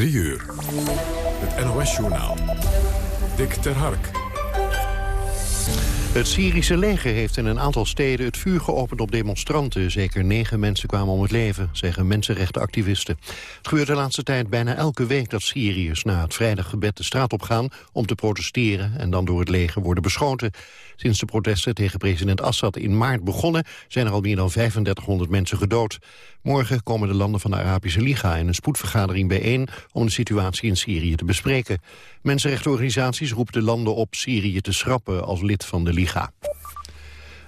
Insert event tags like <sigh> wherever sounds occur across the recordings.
3 uur. Het NOS-journaal. Dick ter Hark. Het Syrische leger heeft in een aantal steden het vuur geopend op demonstranten. Zeker negen mensen kwamen om het leven, zeggen mensenrechtenactivisten. Het gebeurt de laatste tijd bijna elke week dat Syriërs na het vrijdaggebed de straat op gaan om te protesteren en dan door het leger worden beschoten. Sinds de protesten tegen president Assad in maart begonnen zijn er al meer dan 3500 mensen gedood. Morgen komen de landen van de Arabische Liga in een spoedvergadering bijeen om de situatie in Syrië te bespreken. Mensenrechtenorganisaties roepen de landen op Syrië te schrappen als lid van de Liga.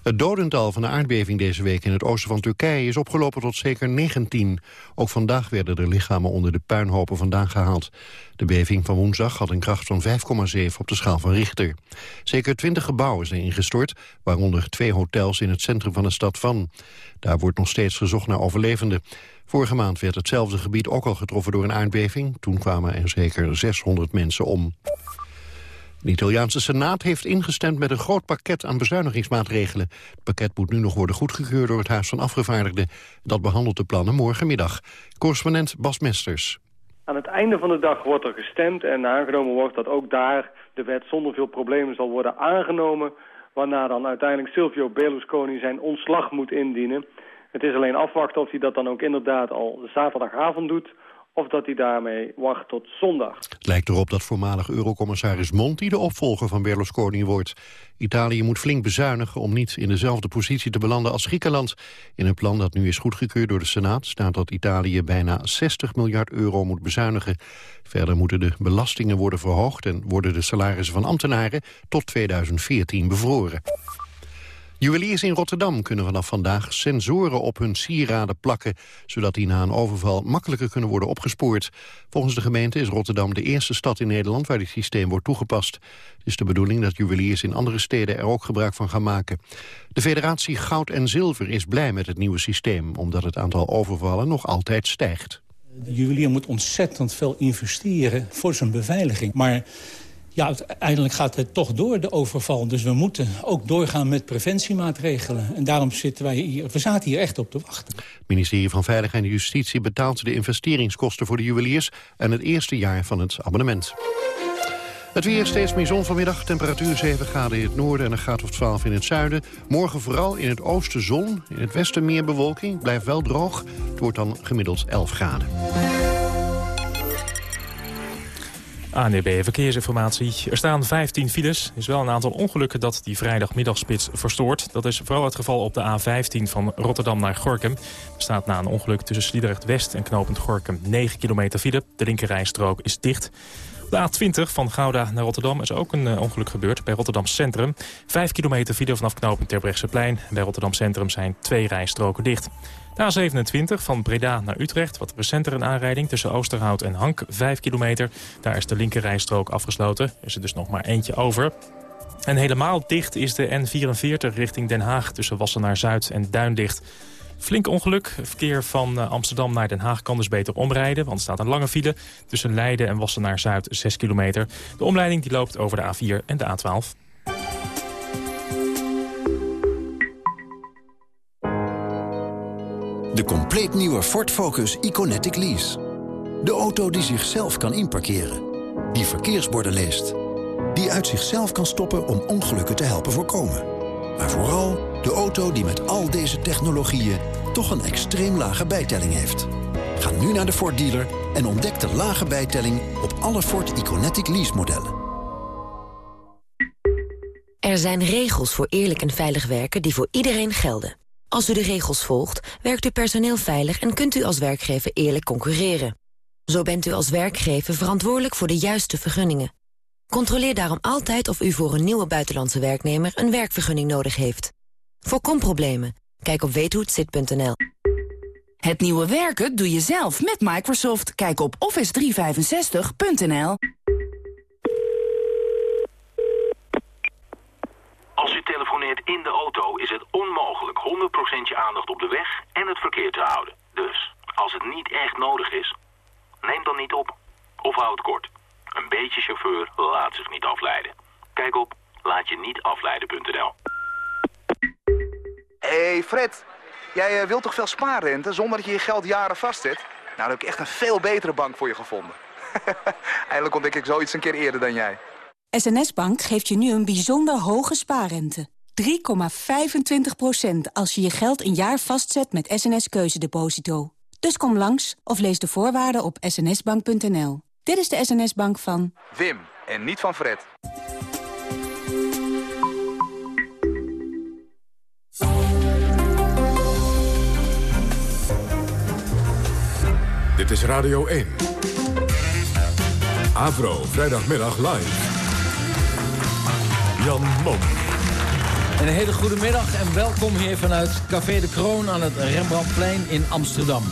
Het dodental van de aardbeving deze week in het oosten van Turkije is opgelopen tot zeker 19. Ook vandaag werden er lichamen onder de puinhopen vandaan gehaald. De beving van woensdag had een kracht van 5,7 op de schaal van Richter. Zeker 20 gebouwen zijn ingestort, waaronder twee hotels in het centrum van de stad Van. Daar wordt nog steeds gezocht naar overlevenden. Vorige maand werd hetzelfde gebied ook al getroffen door een aardbeving. Toen kwamen er zeker 600 mensen om. De Italiaanse Senaat heeft ingestemd met een groot pakket aan bezuinigingsmaatregelen. Het pakket moet nu nog worden goedgekeurd door het Huis van Afgevaardigden. Dat behandelt de plannen morgenmiddag. Correspondent Bas Mesters. Aan het einde van de dag wordt er gestemd en aangenomen wordt dat ook daar de wet zonder veel problemen zal worden aangenomen. Waarna dan uiteindelijk Silvio Berlusconi zijn ontslag moet indienen. Het is alleen afwachten of hij dat dan ook inderdaad al zaterdagavond doet of dat hij daarmee wacht tot zondag. Het lijkt erop dat voormalig eurocommissaris Monti de opvolger van Berlusconi wordt. Italië moet flink bezuinigen om niet in dezelfde positie te belanden als Griekenland. In een plan dat nu is goedgekeurd door de Senaat staat dat Italië bijna 60 miljard euro moet bezuinigen. Verder moeten de belastingen worden verhoogd en worden de salarissen van ambtenaren tot 2014 bevroren. Juweliers in Rotterdam kunnen vanaf vandaag sensoren op hun sieraden plakken... zodat die na een overval makkelijker kunnen worden opgespoord. Volgens de gemeente is Rotterdam de eerste stad in Nederland... waar dit systeem wordt toegepast. Het is de bedoeling dat juweliers in andere steden er ook gebruik van gaan maken. De federatie Goud en Zilver is blij met het nieuwe systeem... omdat het aantal overvallen nog altijd stijgt. De juwelier moet ontzettend veel investeren voor zijn beveiliging. Maar ja, uiteindelijk gaat het toch door, de overval. Dus we moeten ook doorgaan met preventiemaatregelen. En daarom zitten wij hier, we zaten hier echt op te wachten. Het ministerie van Veiligheid en Justitie betaalt de investeringskosten voor de juweliers... en het eerste jaar van het abonnement. Het weer steeds meer zon vanmiddag. Temperatuur 7 graden in het noorden en een graad of 12 in het zuiden. Morgen vooral in het oosten zon. In het westen meer bewolking. Blijft wel droog. Het wordt dan gemiddeld 11 graden. ANDB Verkeersinformatie. Er staan 15 files. Er is wel een aantal ongelukken dat die vrijdagmiddagspits verstoort. Dat is vooral het geval op de A15 van Rotterdam naar Gorkum. Er staat na een ongeluk tussen Sliedrecht West en Knopend Gorkum 9 kilometer file. De linkerrijstrook is dicht. De A20 van Gouda naar Rotterdam is ook een eh, ongeluk gebeurd bij Rotterdam Centrum. 5 kilometer file vanaf knooppunt Terbrechtseplein. Bij Rotterdam Centrum zijn twee rijstroken dicht. De A27 van Breda naar Utrecht, wat recenter een aanrijding tussen Oosterhout en Hank, 5 kilometer. Daar is de linkerrijstrook afgesloten, is er dus nog maar eentje over. En helemaal dicht is de N44 richting Den Haag tussen Wassenaar Zuid en Duindicht. Flink ongeluk. Verkeer van eh, Amsterdam naar Den Haag kan dus beter omrijden... want er staat een lange file tussen Leiden en Wassenaar Zuid 6 kilometer. De omleiding die loopt over de A4 en de A12. De compleet nieuwe Ford Focus Iconetic Lease. De auto die zichzelf kan inparkeren. Die verkeersborden leest. Die uit zichzelf kan stoppen om ongelukken te helpen voorkomen. Maar vooral de auto die met al deze technologieën... toch een extreem lage bijtelling heeft. Ga nu naar de Ford dealer en ontdek de lage bijtelling... op alle Ford Iconetic Lease modellen. Er zijn regels voor eerlijk en veilig werken die voor iedereen gelden. Als u de regels volgt, werkt uw personeel veilig... en kunt u als werkgever eerlijk concurreren. Zo bent u als werkgever verantwoordelijk voor de juiste vergunningen. Controleer daarom altijd of u voor een nieuwe buitenlandse werknemer... een werkvergunning nodig heeft. Voorkom problemen. Kijk op weethohetzit.nl. Het nieuwe werken doe je zelf met Microsoft. Kijk op office365.nl. Als u telefoneert in de auto is het onmogelijk 100% je aandacht op de weg en het verkeer te houden. Dus, als het niet echt nodig is, neem dan niet op. Of houd het kort. Een beetje chauffeur laat zich niet afleiden. Kijk op laatje-niet-afleiden.nl. hey Fred, jij uh, wilt toch veel spaarrente zonder dat je je geld jaren vastzet? Nou, dan heb ik echt een veel betere bank voor je gevonden. <laughs> Eindelijk ontdek ik zoiets een keer eerder dan jij. SNS Bank geeft je nu een bijzonder hoge spaarrente. 3,25% als je je geld een jaar vastzet met SNS Keuzedeposito. Dus kom langs of lees de voorwaarden op snsbank.nl. Dit is de SNS Bank van... Wim, en niet van Fred. Dit is Radio 1. Avro, vrijdagmiddag live. Jan Mom. Een hele goede middag en welkom hier vanuit Café de Kroon aan het Rembrandtplein in Amsterdam.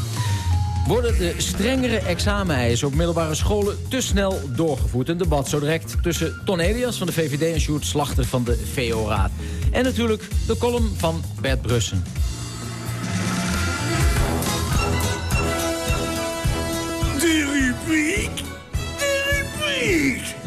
Worden de strengere exameneisen op middelbare scholen te snel doorgevoerd? Een debat zo direct tussen Ton Elias van de VVD en Sjoerd Slachter van de VO-raad. En natuurlijk de column van Bert Brussen. De rubriek, de rubriek.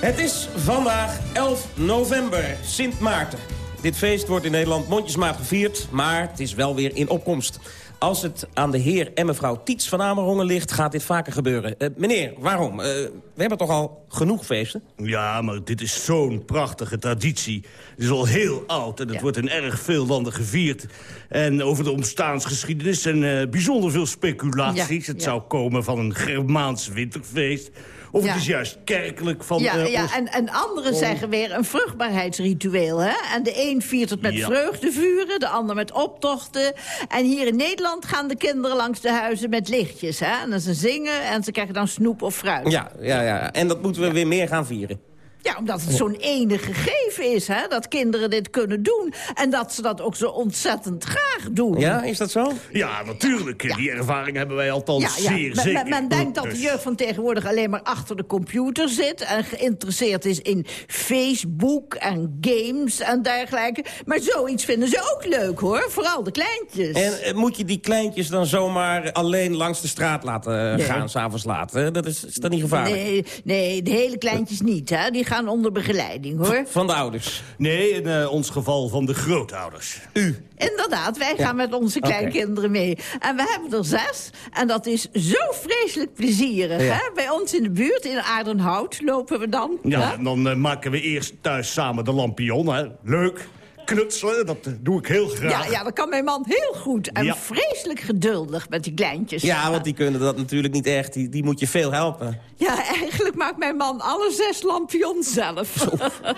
Het is vandaag 11 november, Sint Maarten. Dit feest wordt in Nederland mondjesmaat gevierd, maar het is wel weer in opkomst. Als het aan de heer en mevrouw Tiets van Amerongen ligt, gaat dit vaker gebeuren. Uh, meneer, waarom? Uh, we hebben toch al genoeg feesten? Ja, maar dit is zo'n prachtige traditie. Het is al heel oud en het ja. wordt in erg veel landen gevierd. En over de omstaansgeschiedenis en uh, bijzonder veel speculaties. Ja, het ja. zou komen van een Germaans winterfeest... Of ja. het is juist kerkelijk van... Ja, uh, ja. En, en anderen oh. zeggen weer een vruchtbaarheidsritueel. Hè? En de een viert het met ja. vreugdevuren, de ander met optochten. En hier in Nederland gaan de kinderen langs de huizen met lichtjes. Hè? En ze zingen en ze krijgen dan snoep of fruit. Ja, ja, ja. en dat moeten we weer meer gaan vieren. Ja, omdat het zo'n enige gegeven is, hè, dat kinderen dit kunnen doen. En dat ze dat ook zo ontzettend graag doen. Ja, is dat zo? Ja, natuurlijk. Ja. Die ervaring hebben wij althans ja, ja. zeer men, zeker. Men, men denkt dat de jeugd van tegenwoordig alleen maar achter de computer zit... en geïnteresseerd is in Facebook en games en dergelijke. Maar zoiets vinden ze ook leuk, hoor. Vooral de kleintjes. En uh, moet je die kleintjes dan zomaar alleen langs de straat laten nee. gaan, s'avonds laat? Dat is, is dat niet gevaarlijk? Nee, nee, de hele kleintjes niet, hè. Die gaan onder begeleiding, hoor. Van de ouders? Nee, in uh, ons geval van de grootouders. U? Inderdaad, wij ja. gaan met onze kleinkinderen okay. mee. En we hebben er zes. En dat is zo vreselijk plezierig. Ja. Hè? Bij ons in de buurt, in Aardenhout, lopen we dan. Ja, en dan uh, maken we eerst thuis samen de lampion. Hè? Leuk knutselen, dat doe ik heel graag. Ja, ja dat kan mijn man heel goed. En ja. vreselijk geduldig met die kleintjes. Ja, want die kunnen dat natuurlijk niet echt. Die, die moet je veel helpen. Ja, eigenlijk maakt mijn man alle zes lampions zelf. Zo,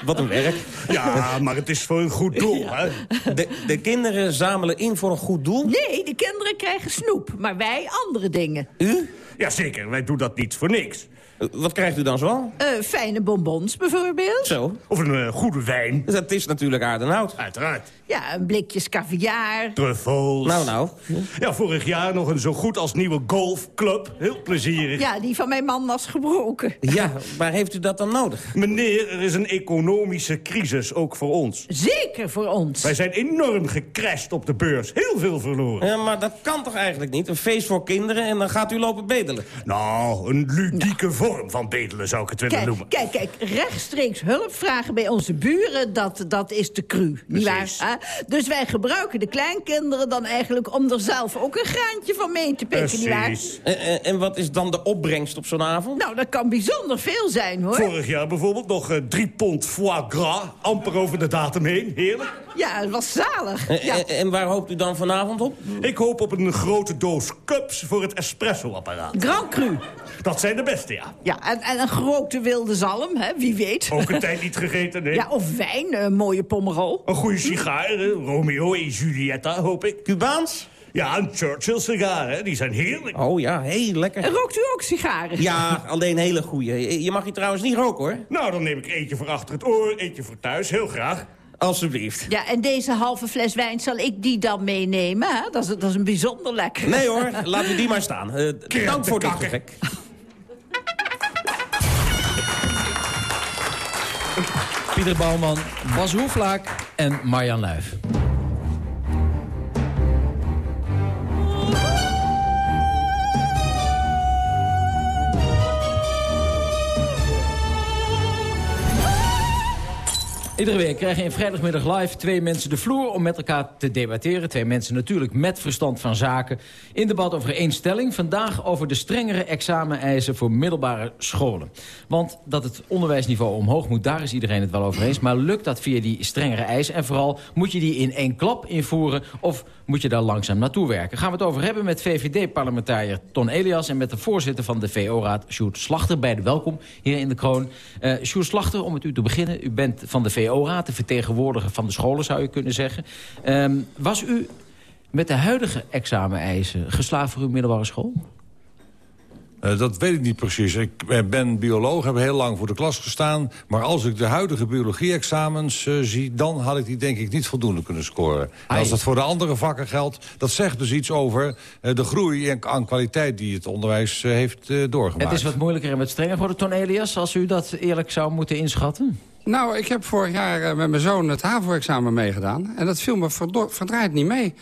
wat een werk. Ja, maar het is voor een goed doel, ja. hè? De, de kinderen zamelen in voor een goed doel? Nee, de kinderen krijgen snoep, maar wij andere dingen. U? Jazeker, wij doen dat niet voor niks. Wat krijgt u dan zo? Uh, fijne bonbons bijvoorbeeld. Zo. Of een uh, goede wijn. Dat is natuurlijk aardenhout. Uiteraard. Ja, een blikjes caviar. Truffels. Nou, nou. Ja, vorig jaar nog een zo goed als nieuwe golfclub. Heel plezierig. Ja, die van mijn man was gebroken. Ja, maar heeft u dat dan nodig? Meneer, er is een economische crisis, ook voor ons. Zeker voor ons. Wij zijn enorm gecrashed op de beurs. Heel veel verloren. Ja, maar dat kan toch eigenlijk niet? Een feest voor kinderen en dan gaat u lopen bedelen. Nou, een ludieke nou. vorm van bedelen zou ik het willen kijk, noemen. Kijk, kijk, rechtstreeks hulp vragen bij onze buren, dat, dat is te cru. Niet waar? Dus wij gebruiken de kleinkinderen dan eigenlijk om er zelf ook een graantje van mee te pikken, nietwaar? En, en, en wat is dan de opbrengst op zo'n avond? Nou, dat kan bijzonder veel zijn, hoor. Vorig jaar bijvoorbeeld nog uh, drie pond foie gras. Amper over de datum heen. Heerlijk. Ja, het was zalig. En, ja. en waar hoopt u dan vanavond op? Ik hoop op een grote doos cups voor het espresso-apparaat. Grand Cru. Dat zijn de beste, ja. Ja, en, en een grote wilde zalm, hè, wie weet. Ook een tijd niet gegeten, nee. Ja, of wijn, een mooie pomerol. Een goede sigaar? Romeo en Julietta, hoop ik. Cubaans? Ja, een Churchill-sigaren, die zijn heerlijk. Oh ja, heel lekker. En rookt u ook sigaren? Ja, alleen hele goede. Je mag je trouwens niet roken, hoor. Nou, dan neem ik eentje voor achter het oor, eentje voor thuis, heel graag. Alsjeblieft. Ja, en deze halve fles wijn, zal ik die dan meenemen? Hè? Dat, is, dat is een bijzonder lekker. Nee hoor, laat u die maar staan. Uh, dank voor dit gesprek. Pieter Bouwman, Bas Hoeflaak en Marjan Luif. Iedere week krijgen in vrijdagmiddag live twee mensen de vloer om met elkaar te debatteren. Twee mensen natuurlijk met verstand van zaken. In debat over één stelling. Vandaag over de strengere exameneisen voor middelbare scholen. Want dat het onderwijsniveau omhoog moet, daar is iedereen het wel over eens. Maar lukt dat via die strengere eisen? En vooral, moet je die in één klap invoeren of moet je daar langzaam naartoe werken? Gaan we het over hebben met VVD-parlementariër Ton Elias... en met de voorzitter van de VO-raad, Sjoerd Slachter. Beide welkom hier in de kroon. Uh, Sjoerd Slachter, om met u te beginnen. U bent van de VO-raad, de vertegenwoordiger van de scholen, zou je kunnen zeggen. Um, was u met de huidige exameneisen geslaagd voor uw middelbare school? Uh, dat weet ik niet precies. Ik ben bioloog, heb heel lang voor de klas gestaan. Maar als ik de huidige biologie-examens uh, zie... dan had ik die denk ik niet voldoende kunnen scoren. En als dat voor de andere vakken geldt... dat zegt dus iets over uh, de groei aan kwaliteit... die het onderwijs heeft doorgemaakt. Het is wat moeilijker en wat strenger voor de Ton Elias... als u dat eerlijk zou moeten inschatten? Nou, ik heb vorig jaar met mijn zoon het HAVO-examen meegedaan. En dat viel me verdraaid niet mee.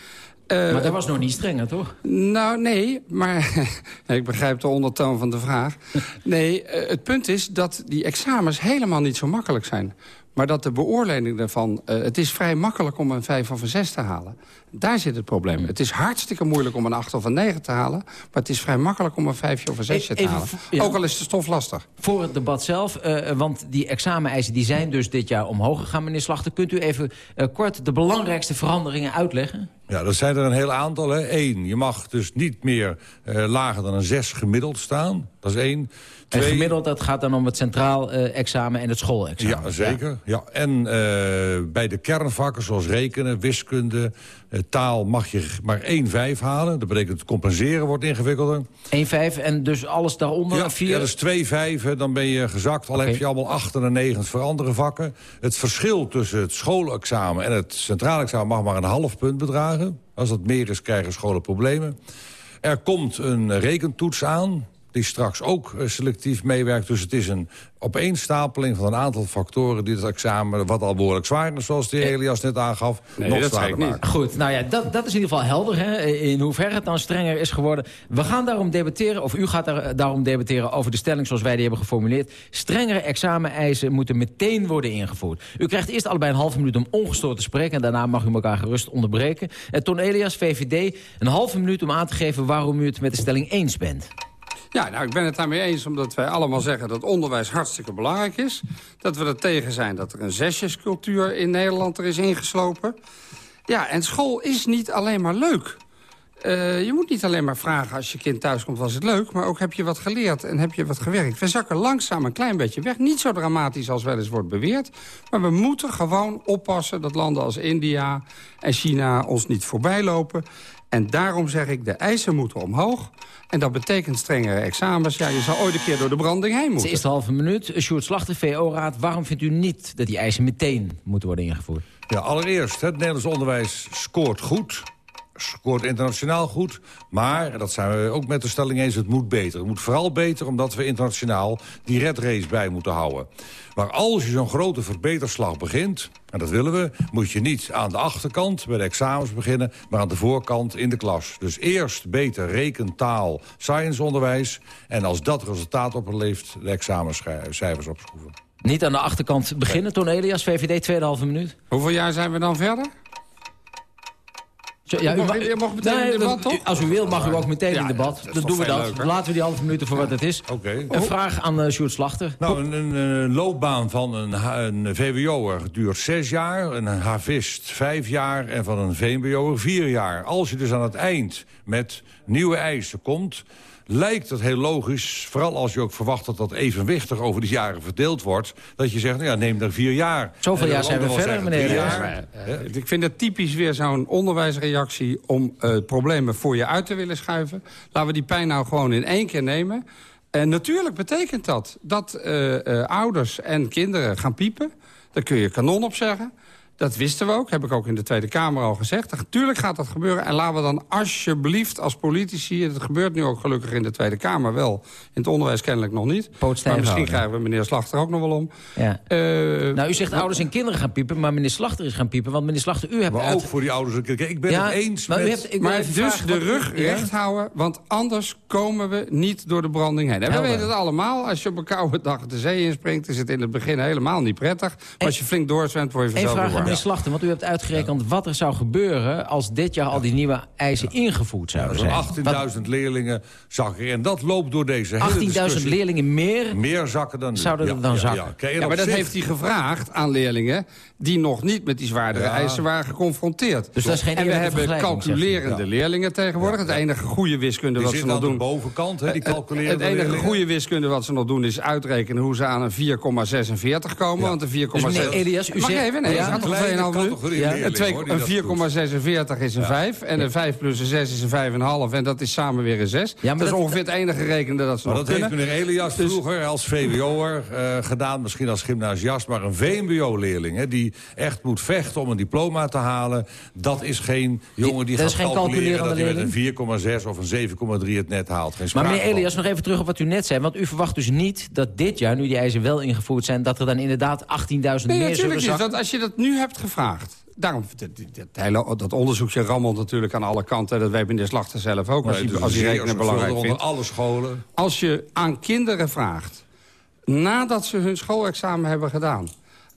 Uh, maar dat was nog niet strenger, toch? Nou, nee, maar <laughs> ik begrijp de ondertoon van de vraag. Nee, uh, het punt is dat die examens helemaal niet zo makkelijk zijn. Maar dat de beoordeling daarvan... Uh, het is vrij makkelijk om een 5 of een 6 te halen. Daar zit het probleem. Het is hartstikke moeilijk om een 8 of een 9 te halen... maar het is vrij makkelijk om een 5 of een 6 te halen. Ja. Ook al is de stof lastig. Voor het debat zelf, uh, want die exameneisen die zijn dus dit jaar omhoog gegaan, meneer Slachter. Kunt u even uh, kort de belangrijkste veranderingen uitleggen? Ja, dat zijn er een heel aantal. Hè. Eén, je mag dus niet meer uh, lager dan een 6 gemiddeld staan. Dat is één. Twee... En gemiddeld, dat gaat dan om het centraal uh, examen en het schoolexamen. Ja, zeker. Ja. ja. En uh, bij de kernvakken zoals rekenen, wiskunde, taal... mag je maar 1,5 halen. Dat betekent het compenseren wordt ingewikkelder. 1,5 en dus alles daaronder? Ja, 4? ja dat is 2 vijven, dan ben je gezakt. Al okay. heb je allemaal 8 en 9 voor andere vakken. Het verschil tussen het schoolexamen en het centraal examen... mag maar een half punt bedragen. Als dat meer is, krijgen scholen problemen. Er komt een rekentoets aan die straks ook selectief meewerkt. Dus het is een opeenstapeling van een aantal factoren... die het examen, wat al behoorlijk zwaar is, zoals de Elias net aangaf, nee, nog zwaarder maken. Goed, nou ja, dat, dat is in ieder geval helder, hè, in hoeverre het dan strenger is geworden. We gaan daarom debatteren, of u gaat daar, daarom debatteren... over de stelling zoals wij die hebben geformuleerd. Strengere exameneisen moeten meteen worden ingevoerd. U krijgt eerst allebei een halve minuut om ongestoord te spreken... en daarna mag u elkaar gerust onderbreken. En Ton Elias, VVD, een halve minuut om aan te geven... waarom u het met de stelling eens bent. Ja, nou, ik ben het daarmee eens omdat wij allemaal zeggen dat onderwijs hartstikke belangrijk is. Dat we er tegen zijn dat er een zesjescultuur in Nederland er is ingeslopen. Ja, en school is niet alleen maar leuk. Uh, je moet niet alleen maar vragen als je kind thuiskomt, was het leuk... maar ook heb je wat geleerd en heb je wat gewerkt. We zakken langzaam een klein beetje weg. Niet zo dramatisch als wel eens wordt beweerd. Maar we moeten gewoon oppassen dat landen als India en China ons niet voorbij lopen. En daarom zeg ik, de eisen moeten omhoog. En dat betekent strengere examens. Ja, je zal ooit een keer door de branding heen moeten. Het is de halve minuut. Sjoerd Slachter, VO-raad. Waarom vindt u niet dat die eisen meteen moeten worden ingevoerd? Ja, allereerst, het Nederlands onderwijs scoort goed scoort internationaal goed. Maar, dat zijn we ook met de stelling eens, het moet beter. Het moet vooral beter omdat we internationaal die red race bij moeten houden. Maar als je zo'n grote verbeterslag begint, en dat willen we... moet je niet aan de achterkant bij de examens beginnen... maar aan de voorkant in de klas. Dus eerst beter rekentaal, scienceonderwijs... en als dat resultaat oplevert, de examencijfers opschroeven. Niet aan de achterkant beginnen, Ton Elias, VVD, tweede halve minuut. Hoeveel jaar zijn we dan verder? Ja, u mag, u mag meteen nee, in debat, toch? Als u wilt mag u ook meteen in debat. Dan doen we dat. Leuk, Laten we die halve minuten voor wat het is. Okay. Een vraag aan uh, Sjoerd Slachter. Nou, een, een, een, loopbaan van een, een VWO'er duurt zes jaar. Een havist vijf jaar. En van een VMBO'er vier jaar. Als je dus aan het eind met nieuwe eisen komt lijkt het heel logisch, vooral als je ook verwacht dat dat evenwichtig over de jaren verdeeld wordt, dat je zegt, nou ja, neem er vier jaar. Zoveel jaar zijn we verder, meneer. Jaar, uh, ik vind het typisch weer zo'n onderwijsreactie om uh, problemen voor je uit te willen schuiven. Laten we die pijn nou gewoon in één keer nemen. En natuurlijk betekent dat dat uh, ouders en kinderen gaan piepen. Daar kun je kanon op zeggen. Dat wisten we ook, heb ik ook in de Tweede Kamer al gezegd. Natuurlijk gaat dat gebeuren. En laten we dan alsjeblieft als politici... het gebeurt nu ook gelukkig in de Tweede Kamer wel. In het onderwijs kennelijk nog niet. Maar misschien houden. krijgen we meneer Slachter ook nog wel om. Ja. Eh, nou, u zegt ouders en kinderen gaan piepen, maar meneer Slachter is gaan piepen. Want meneer Slachter, u hebt... Maar uit- ook voor die ouders en kinderen. Ik ben Ja, het eens maar u met... hebt- ik wil maar even dus vragen de u- rug ja? recht houden, want anders komen we niet door de branding heen. En we weten het allemaal, als je op een koude dag de zee inspringt... is het in het begin helemaal niet prettig. Maar als je flink doorzwemt, word je vanzelf want u hebt uitgerekend wat er zou gebeuren... als dit jaar al die nieuwe eisen ingevoerd zouden zijn. Zo'n 18.000 leerlingen zakken. En dat loopt door deze hele 18.000 discussie. leerlingen meer Meer zakken dan nu. zouden er Ja, dan zakken. ja. Maar dat heeft hij gevraagd aan leerlingen... die nog niet met die zwaardere Ja. eisen waren geconfronteerd. Dus dat is geen en we hebben calculerende leerlingen tegenwoordig. Het enige goede wiskunde wat ze nog de doen... bovenkant, hè, die Het- calculeren Het enige goede wiskunde wat ze nog doen is uitrekenen... hoe ze aan een 4,46 komen. Want een 4,6... Dus meneer Elias, u Mag zegt- even? Nee, Ja, het gaat een nog kleine 2,5 minuten. categorie Ja, een twee- hoor, die dat doet. een 4,46 is een 5. En een 5 plus een 6 is een 5,5. En dat is samen weer een 6. maar dat is ongeveer het enige rekende dat ze Maar nog dat heeft meneer Elias Dus- vroeger als VWO'er eh, gedaan. Misschien als gymnasiast. Maar een VMBO-leerling hè, die echt moet vechten om een diploma te halen. Dat is geen jongen die gaat geen calculeren dat calculerende hij met een 4,6 of een 7,3 het net haalt. Geen Maar meneer. Elias, nog even terug op wat u net zei. Want u verwacht dus niet dat dit jaar, nu die eisen wel ingevoerd zijn... dat er dan inderdaad 18.000 Nee, meer zullen natuurlijk niet. zakken? Want als je dat nu hebt gevraagd... Daarom, dat, dat, hele, dat onderzoekje rammelt natuurlijk aan alle kanten. Dat weet meneer Slachter zelf ook, als dus als rekenen belangrijk vindt. alle scholen. Als je aan kinderen vraagt, nadat ze hun schoolexamen hebben gedaan...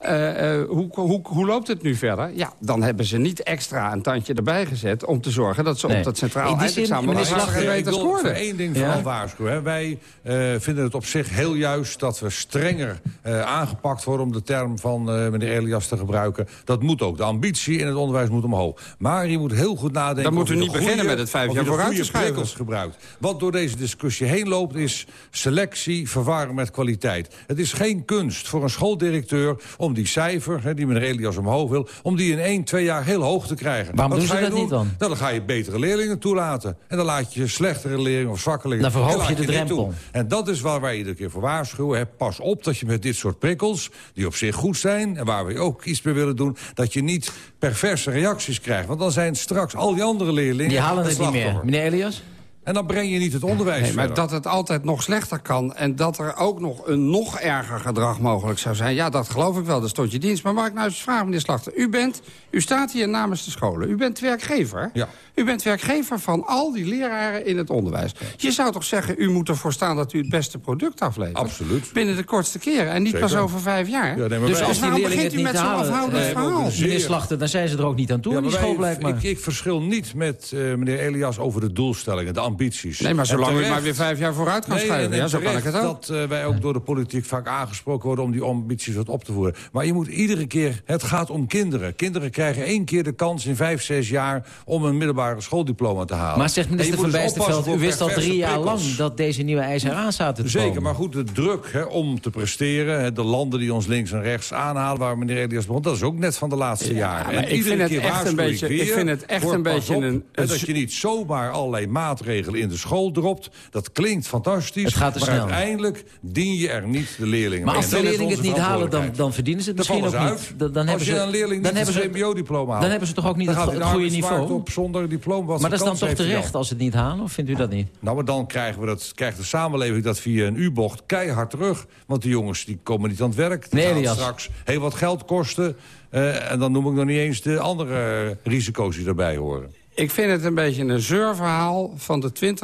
eh, eh, hoe, hoe, hoe loopt het nu verder? Ja, dan hebben ze niet extra een tandje erbij gezet... om te zorgen dat ze Nee. op dat centraal eindexamen... meneer Slachter, Ik wil voor één ding Ja. vooral waarschuwen. Hè. Wij eh, vinden het op zich heel juist dat we strenger aangepakt worden... om de term van meneer Elias te gebruiken. Dat moet ook. De ambitie in het onderwijs moet omhoog. Maar je moet heel goed nadenken... Dan moeten we niet beginnen met het vijf jaar vooruit te schuiven. gebruikt. Wat door deze discussie heen loopt is selectie verwarren met kwaliteit. Het is geen kunst voor een schooldirecteur om die cijfer... Hè, die meneer Elias omhoog wil, om die in één, twee jaar heel hoog te krijgen. Waarom Wat doen ze je dat niet dan? Nou, dan ga je betere leerlingen toelaten. En dan laat je slechtere leerlingen of zwakke leerlingen... Dan verhoog je de drempel. En dat is waar wij iedere keer voor waarschuwen. Hè. Pas op dat je met dit soort prikkels, die op zich goed zijn... en waar we ook iets mee willen doen... dat je niet perverse reacties krijgt. Want dan zijn straks al die andere leerlingen... Die halen het niet meer. Meneer Elias? En dan breng je niet het onderwijs Nee, maar verder. dat het altijd nog slechter kan... en dat er ook nog een nog erger gedrag mogelijk zou zijn... ja, dat geloof ik wel, dat stond je dienst. Maar mag ik nou eens vragen, meneer Slachter? U, bent, u staat hier namens de scholen. U bent werkgever. Ja. U bent werkgever van al die leraren in het onderwijs. Je zou toch zeggen, u moet ervoor staan dat u het beste product aflevert? Absoluut. Binnen de kortste keren en niet Zeker. pas over vijf jaar. Ja, nee, maar Dus als die waarom leerlingen begint u met zo'n afhoudend eh, verhaal? zeer- meneer Slachter, dan zijn ze er ook niet aan toe Ja, in die maar wij- blijkbaar. ik, ik verschil niet met eh, meneer Elias over de doelstellingen, de ambities. Nee, maar zolang u terecht- maar weer vijf jaar vooruit kan Nee, schuiven. en ja, zo kan ik het ook. dat eh, wij ook door de politiek vaak aangesproken worden... om die ambities wat op te voeren. Maar je moet iedere keer... Het gaat om kinderen. Kinderen krijgen één keer de kans in vijf, zes jaar... om een middelbare schooldiploma te halen. Maar zegt je minister Van Bijsterveld, u wist al drie jaar prikkels. lang dat deze nieuwe eisen eraan zaten te Zeker, komen. maar goed, de druk hè, om te presteren... Hè, de landen die ons links en rechts aanhalen... waar meneer Elias begon, dat is ook net van de laatste jaren. maar En ik iedere vind het echt een beetje- weer ik vind het echt een beetje op, een- dat je niet zomaar allerlei maatregelen in de school dropt. Dat klinkt fantastisch, Het gaat maar snel. uiteindelijk dien je er niet de leerlingen Maar mee. als En de leerlingen het niet halen, dan, dan verdienen ze het misschien ook niet. Dan, dan Als hebben je ze, een leerling dan niet hebben een ze, CMBO-diploma haalt... dan hebben ze toch ook niet het, goede niveau. op zonder diploma. Wat Maar dat is dan toch terecht als ze het niet halen? Of vindt u dat niet? nou, maar dan krijgen we dat, krijgt de samenleving dat via een U-bocht keihard terug. Want die jongens die komen niet aan het werk. Die Nee, gaan straks heel wat geld kosten. Eh, en dan noem ik nog niet eens de andere eh, risico's die daarbij horen. Ik vind het een beetje een zeurverhaal van de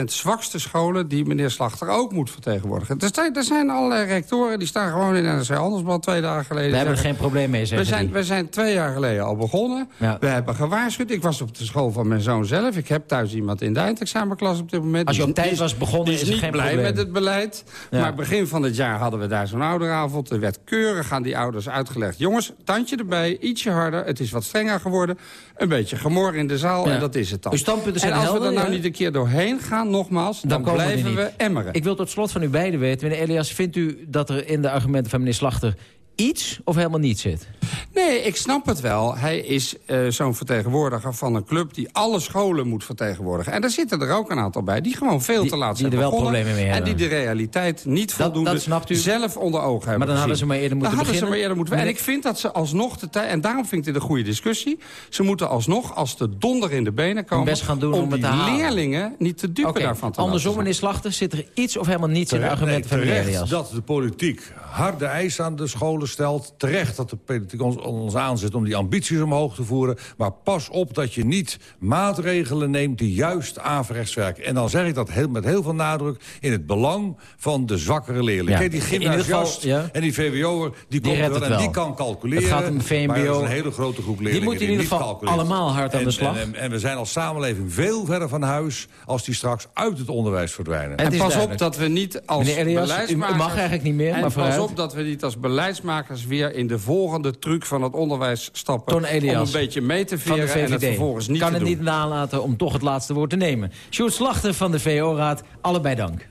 20% zwakste scholen... die meneer Slachter ook moet vertegenwoordigen. Er zijn, er zijn allerlei rectoren die staan gewoon in NRC Handelsblad twee dagen geleden. We hebben er geen probleem mee, we zijn, die. we zijn twee jaar geleden al begonnen. Ja. We hebben gewaarschuwd. Ik was op de school van mijn zoon zelf. Ik heb thuis iemand in de eindexamenklas op dit moment. Als je op tijd was begonnen, die is is er niet geen blij probleem. met het beleid. Ja. Maar begin van het jaar hadden we daar zo'n ouderavond. Er werd keurig aan die ouders uitgelegd. Jongens, tandje erbij, ietsje harder. Het is wat strenger geworden. Een beetje gemor in de zaal Ja. en dat is het dan. Uw standpunten en zijn als we er nou niet een keer doorheen gaan, nogmaals... dan, we blijven we, niet. emmeren. Ik wil tot slot van u beiden weten. Meneer Elias, vindt u dat er in de argumenten van meneer Slachter iets of helemaal niet zit? Nee, ik snap het wel. Hij is uh, zo'n vertegenwoordiger van een club die alle scholen moet vertegenwoordigen. En daar zitten er ook een aantal bij die gewoon veel te laat zijn die er wel problemen mee hebben. En die de realiteit niet voldoende dat, dat zelf onder ogen hebben Maar dan hadden ze maar eerder moeten dan beginnen. Hadden ze maar eerder moeten... En ik vind dat ze alsnog de tijd... En daarom vind ik dit een goede discussie. Ze moeten alsnog, als de donder in de benen komen... Best gaan doen om, om het te leerlingen niet te dupe okay. daarvan te Andersom, meneer Slachter, zit er iets of helemaal niets in de argumenten van de dat de politiek harde eisen aan de scholen stelt. Terecht dat de politiek ons, ons aanzet om die ambities omhoog te voeren. Maar pas op dat je niet maatregelen neemt die juist averechts werken. En dan zeg ik dat heel, met heel veel nadruk in het belang van de zwakkere leerling. Ja, die gymnasiast ja. en die VWO'er, die, die komt wel en die kan calculeren. Het gaat om VMBO. Maar is een hele grote groep leerlingen die moeten in ieder geval allemaal hard aan de slag. En, en, en, we zijn als samenleving veel verder van huis als die straks uit het onderwijs verdwijnen. En, pas op dat we niet als Elias, beleidsmakers... U mag eigenlijk niet meer, en maar pas op dat we niet als beleidsmakers weer in de volgende truc van het onderwijs stappen. Ton Elias, om een beetje mee te veren en het vervolgens niet kan te het doen. niet nalaten om toch het laatste woord te nemen. Sjoerd Slachter van de VO-raad, allebei dank.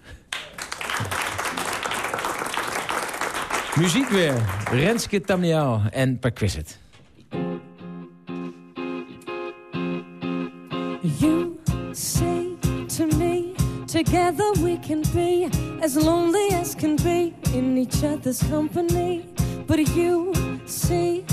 Muziek weer. Renske Tamiao en Perquisite. You say to me, together we can be as lonely as can be in each other's company. But you see,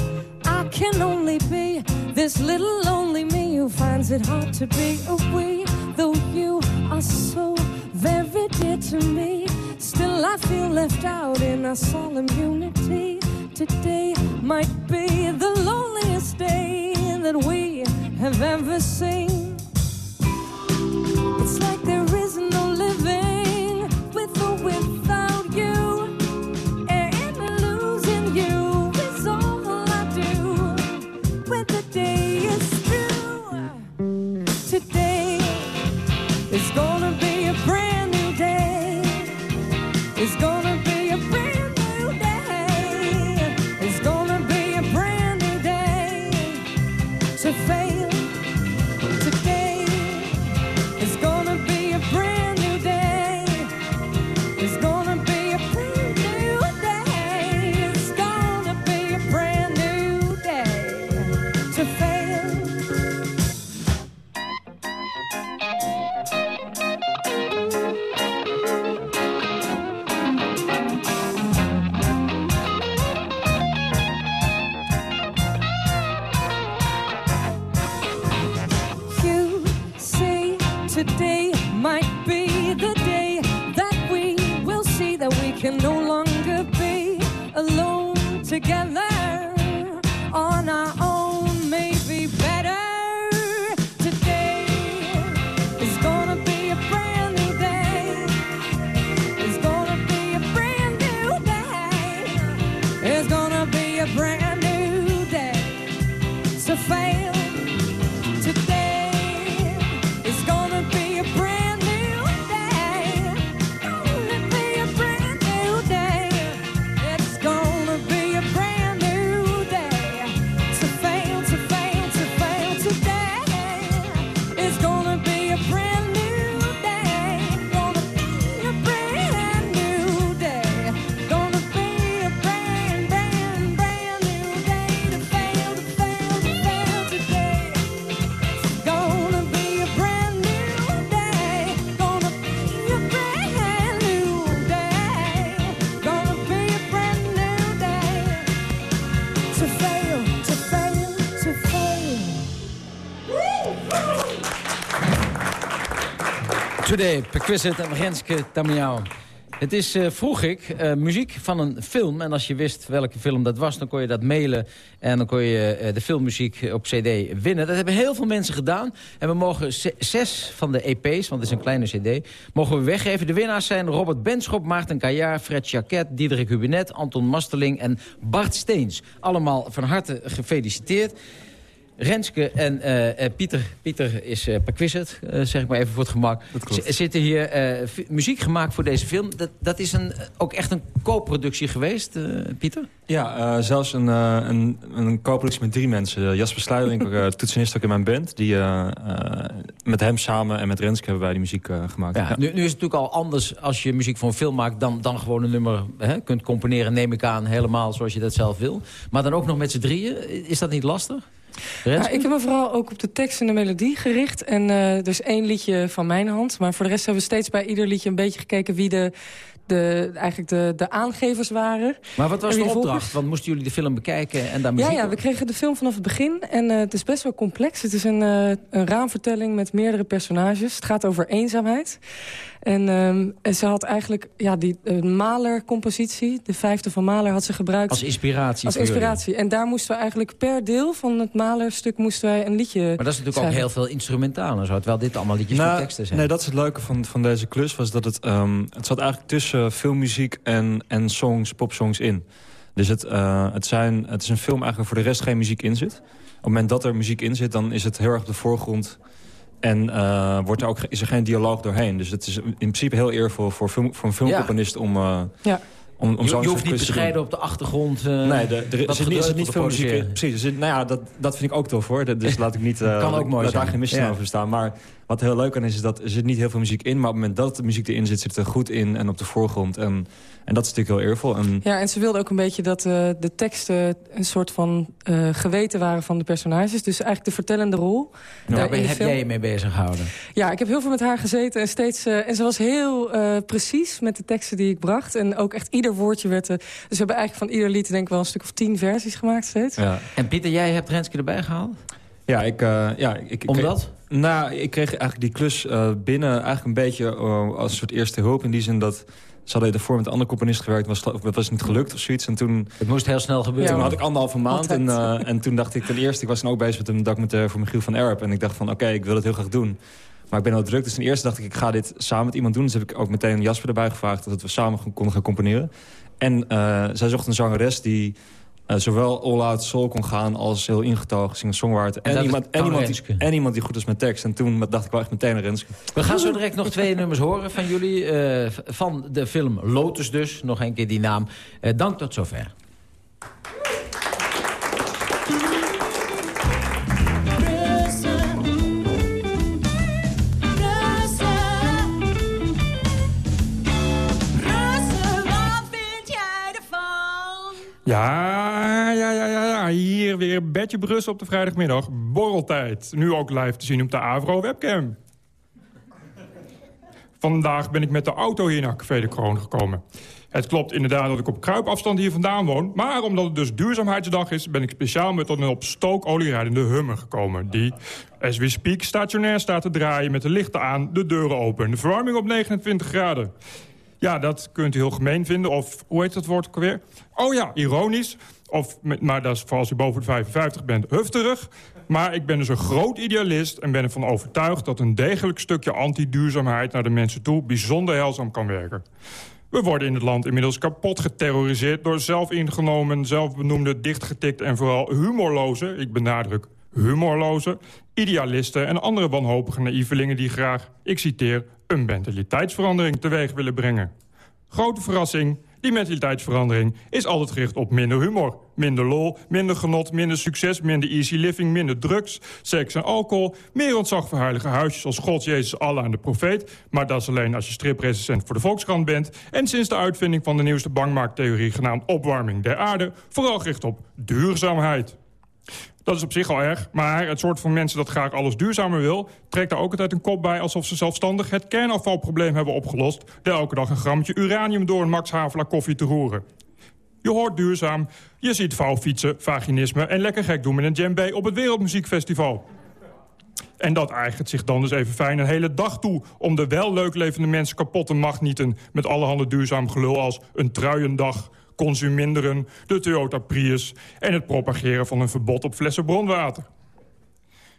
I can only be this little lonely me who finds it hard to be away. Though you are so very dear to me, still I feel left out in our solemn unity. Today might be the loneliest day that we have ever seen. Today, Perquisite en Renske Tamiao. Het is, eh, vroeg ik, eh, muziek van een film. En als je wist welke film dat was, dan kon je dat mailen. En dan kon je eh, de filmmuziek op cd winnen. Dat hebben heel veel mensen gedaan. En we mogen ze- zes van de EP's, want het is een kleine cd... mogen we weggeven. De winnaars zijn Robert Benschop, Maarten Kajaar, Fred Jacquet... Diederik Hubinet, Anton Masterling en Bart Steens. Allemaal van harte gefeliciteerd. Renske en eh, eh, Pieter, Pieter is uh, uh, zeg ik maar even voor het gemak. zitten hier muziek gemaakt voor deze film. Dat, dat is een, ook echt een co-productie geweest, Pieter? Ja, zelfs een, een, een co-productie met drie mensen. Jasper Sluijering, toetsenist ook in mijn band. Die, met hem samen en met Renske hebben wij die muziek gemaakt. Ja, Nu, nu, is het natuurlijk al anders als je muziek voor een film maakt... dan, dan gewoon een nummer hè, kunt componeren, neem ik aan, helemaal zoals je dat zelf wil. Maar dan ook nog met z'n drieën. Is dat niet lastig? Ja, ik heb me vooral ook op de tekst en de melodie gericht. En uh, dus één liedje van mijn hand. Maar voor de rest hebben we steeds bij ieder liedje een beetje gekeken... wie de, de, eigenlijk de, de aangevers waren. Maar wat was de opdracht? Want moesten jullie de film bekijken en daar muziek Ja, ja we kregen de film vanaf het begin. En uh, het is best wel complex. Het is een, uh, een raamvertelling met meerdere personages. Het gaat over eenzaamheid. En, um, en ze had eigenlijk ja, die uh, Mahler-compositie, de vijfde van Mahler, had ze gebruikt. Als inspiratie. Als inspiratie. En daar moesten we eigenlijk per deel van het Mahler-stuk moesten wij een liedje Maar dat is natuurlijk ook heel veel instrumentaal en zo. Terwijl dit allemaal liedjes nou, voor teksten zijn. Nee, dat is het leuke van, van deze klus. Was dat het, um, het zat eigenlijk tussen filmmuziek en, en songs, popsongs in. Dus het, uh, het, zijn, het is een film eigenlijk voor de rest geen muziek in zit. Op het moment dat er muziek in zit, dan is het heel erg op de voorgrond en uh, wordt er ook, is er geen dialoog doorheen. Dus het is in principe heel eervol voor, film, voor een filmcomponist om... Uh, ja. Om, om je, je hoeft niet bescheiden op de achtergrond. Uh, nee, de, de, er, zit, er niet veel muziek Precies, nou ja, dat, dat vind ik ook tof hoor. Dus laat ik niet. kan ook mooi laat daar geen misstand over staan. Maar wat heel leuk aan is, is dat er zit niet heel veel muziek in. Maar op het moment dat de muziek erin zit, zit er goed in en op de voorgrond. En en dat is natuurlijk heel eervol. En... Ja, en ze wilde ook een beetje dat uh, de teksten een soort van uh, geweten waren van de personages. Dus eigenlijk de vertellende rol. Ja, daar heb film. jij je mee bezig gehouden? Ja, ik heb heel veel met haar gezeten. En, steeds, uh, en ze was heel precies met de teksten die ik bracht. En ook echt ieder woordje werd... dus we hebben eigenlijk van ieder lied denk ik wel een stuk of tien versies gemaakt steeds. Ja. En Pieter, jij hebt Renske erbij gehaald? Ja, ik... ja, ik, Omdat? Nou, ik kreeg eigenlijk die klus binnen eigenlijk een beetje als een soort eerste hulp. In die zin dat ze hadden ervoor met een andere componist gewerkt. Was, dat was niet gelukt of zoiets. En toen, het moest heel snel gebeuren. Toen had ik anderhalve maand. En, uh, en toen dacht ik ten eerste... Ik was dan ook bezig met een documentaire voor Michiel van Erp. En ik dacht van oké, ik wil het heel graag doen. Maar ik ben al druk. Dus ten eerste dacht ik, ik ga dit samen met iemand doen. Dus heb ik ook meteen Jasper erbij gevraagd... dat we samen konden gaan componeren. En uh, zij zocht een zangeres die uh, zowel all-out soul kon gaan als heel ingetogen singer-songwriter. En, en, iemand, en, iemand die, en iemand die goed is met tekst. En toen dacht ik wel echt meteen aan Renske. We gaan zo direct nog twee nummers horen van jullie. Uh, van de film Lotus dus. Nog een keer die naam. Uh, dank tot zover. Ja, ja, ja, ja, hier weer Betje Brussel op de vrijdagmiddag. Borreltijd. Nu ook live te zien op de Avro webcam. Vandaag ben ik met de auto hier naar Café de Kroon gekomen. Het klopt inderdaad dat ik op kruipafstand hier vandaan woon... maar omdat het dus duurzaamheidsdag is... ben ik speciaal met een op stookolie rijdende Hummer gekomen... die, as we speak, stationair staat te draaien... met de lichten aan, de deuren open. De verwarming op 29 graden. Ja, dat kunt u heel gemeen vinden. Of, hoe heet dat woord ook alweer? Oh ja, ironisch. Of, maar dat is als u boven de 55 bent, hufterig. Maar ik ben dus een groot idealist en ben ervan overtuigd... dat een degelijk stukje anti-duurzaamheid naar de mensen toe... bijzonder heilzaam kan werken. We worden in het land inmiddels kapot geterroriseerd... door zelfingenomen, zelfbenoemde, dichtgetikt en vooral humorloze... ik benadruk humorloze, idealisten en andere wanhopige naïvelingen... die graag, ik citeer, een mentaliteitsverandering teweeg willen brengen. Grote verrassing, die mentaliteitsverandering is altijd gericht op minder humor. Minder lol, minder genot, minder succes, minder easy living, minder drugs, seks en alcohol. Meer ontzag voor heilige huisjes als God, Jezus, Allah en de profeet. Maar dat is alleen als je stripresistent voor de Volkskrant bent. En sinds de uitvinding van de nieuwste bangmaaktheorie genaamd opwarming der aarde... vooral gericht op duurzaamheid. Dat is op zich al erg, maar het soort van mensen dat graag alles duurzamer wil... trekt daar ook altijd een kop bij alsof ze zelfstandig het kernafvalprobleem hebben opgelost... door elke dag een grammetje uranium door een Max Havelaar koffie te roeren. Je hoort duurzaam, je ziet vouwfietsen, vaginisme en lekker gek doen met een djembe op het Wereldmuziekfestival. En dat eigent zich dan dus even fijn een hele dag toe... om de wel leuk levende mensen kapot te magnieten... met allerhande duurzaam gelul als een truiendag consuminderen, de Toyota Prius... en het propageren van een verbod op flessen bronwater.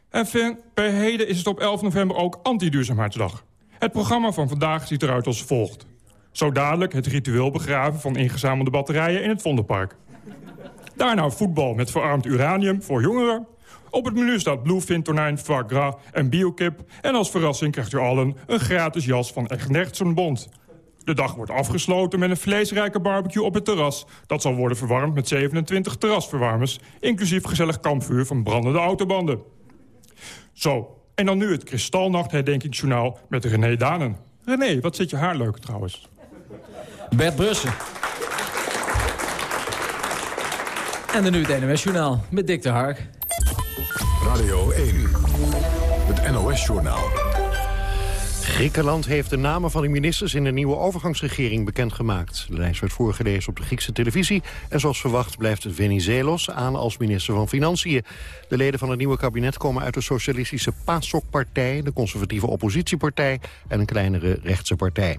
En per heden is het op 11 november ook anti-duurzaamheidsdag. Het programma van vandaag ziet eruit als volgt. Zo dadelijk het ritueel begraven van ingezamelde batterijen in het Vondelpark. Daarna voetbal met verarmd uranium voor jongeren. Op het menu staat bluefin, tonijn, foie gras en biokip. En als verrassing krijgt u allen een gratis jas van Bond. De dag wordt afgesloten met een vleesrijke barbecue op het terras. Dat zal worden verwarmd met 27 terrasverwarmers... inclusief gezellig kampvuur van brandende autobanden. Zo, en dan nu het Kristalnacht herdenkingsjournaal met René Danen. René, wat zit je haar leuk trouwens? Bert Brussen. En dan nu het NOS Journaal met Dick de Hark. Radio 1, het NOS Journaal. Griekenland heeft de namen van de ministers in de nieuwe overgangsregering bekendgemaakt. De lijst werd voorgelezen op de Griekse televisie... en zoals verwacht blijft Venizelos aan als minister van Financiën. De leden van het nieuwe kabinet komen uit de socialistische PASOK-partij... de conservatieve oppositiepartij en een kleinere rechtse partij.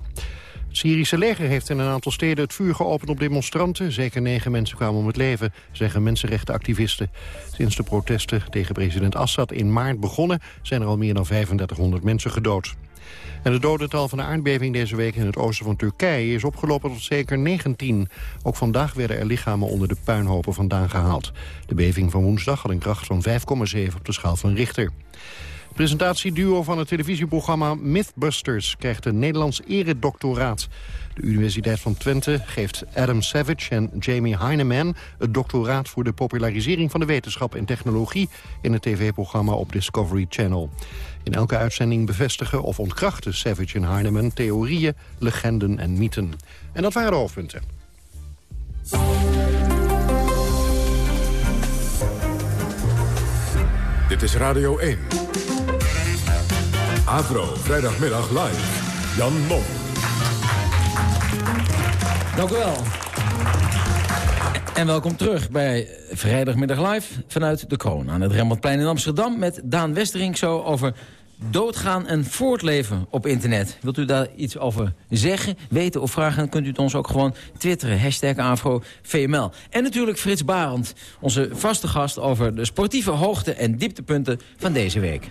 Het Syrische leger heeft in een aantal steden het vuur geopend op demonstranten. Zeker negen mensen kwamen om het leven, zeggen mensenrechtenactivisten. Sinds de protesten tegen president Assad in maart begonnen... zijn er al meer dan 3500 mensen gedood. En het dodental van de aardbeving deze week in het oosten van Turkije is opgelopen tot zeker 19. Ook vandaag werden er lichamen onder de puinhopen vandaan gehaald. De beving van woensdag had een kracht van 5,7 op de schaal van Richter. Presentatieduo van het televisieprogramma Mythbusters krijgt een Nederlands eredoctoraat. De Universiteit van Twente geeft Adam Savage en Jamie Heineman... het doctoraat voor de popularisering van de wetenschap en technologie... in het tv-programma op Discovery Channel. In elke uitzending bevestigen of ontkrachten Savage en Heineman... theorieën, legenden en mythen. En dat waren de hoofdpunten. Dit is Radio 1. Avro, vrijdagmiddag live. Jan Mom. Dank u wel. En welkom terug bij Vrijdagmiddag Live vanuit de Kroon... aan het Rembrandtplein in Amsterdam... met Daan Westerink zo over doodgaan en voortleven op internet. Wilt u daar iets over zeggen, weten of vragen... dan kunt u het ons ook gewoon twitteren. Hashtag AfroVML. En natuurlijk Frits Barend, onze vaste gast... over de sportieve hoogte- en dieptepunten van deze week.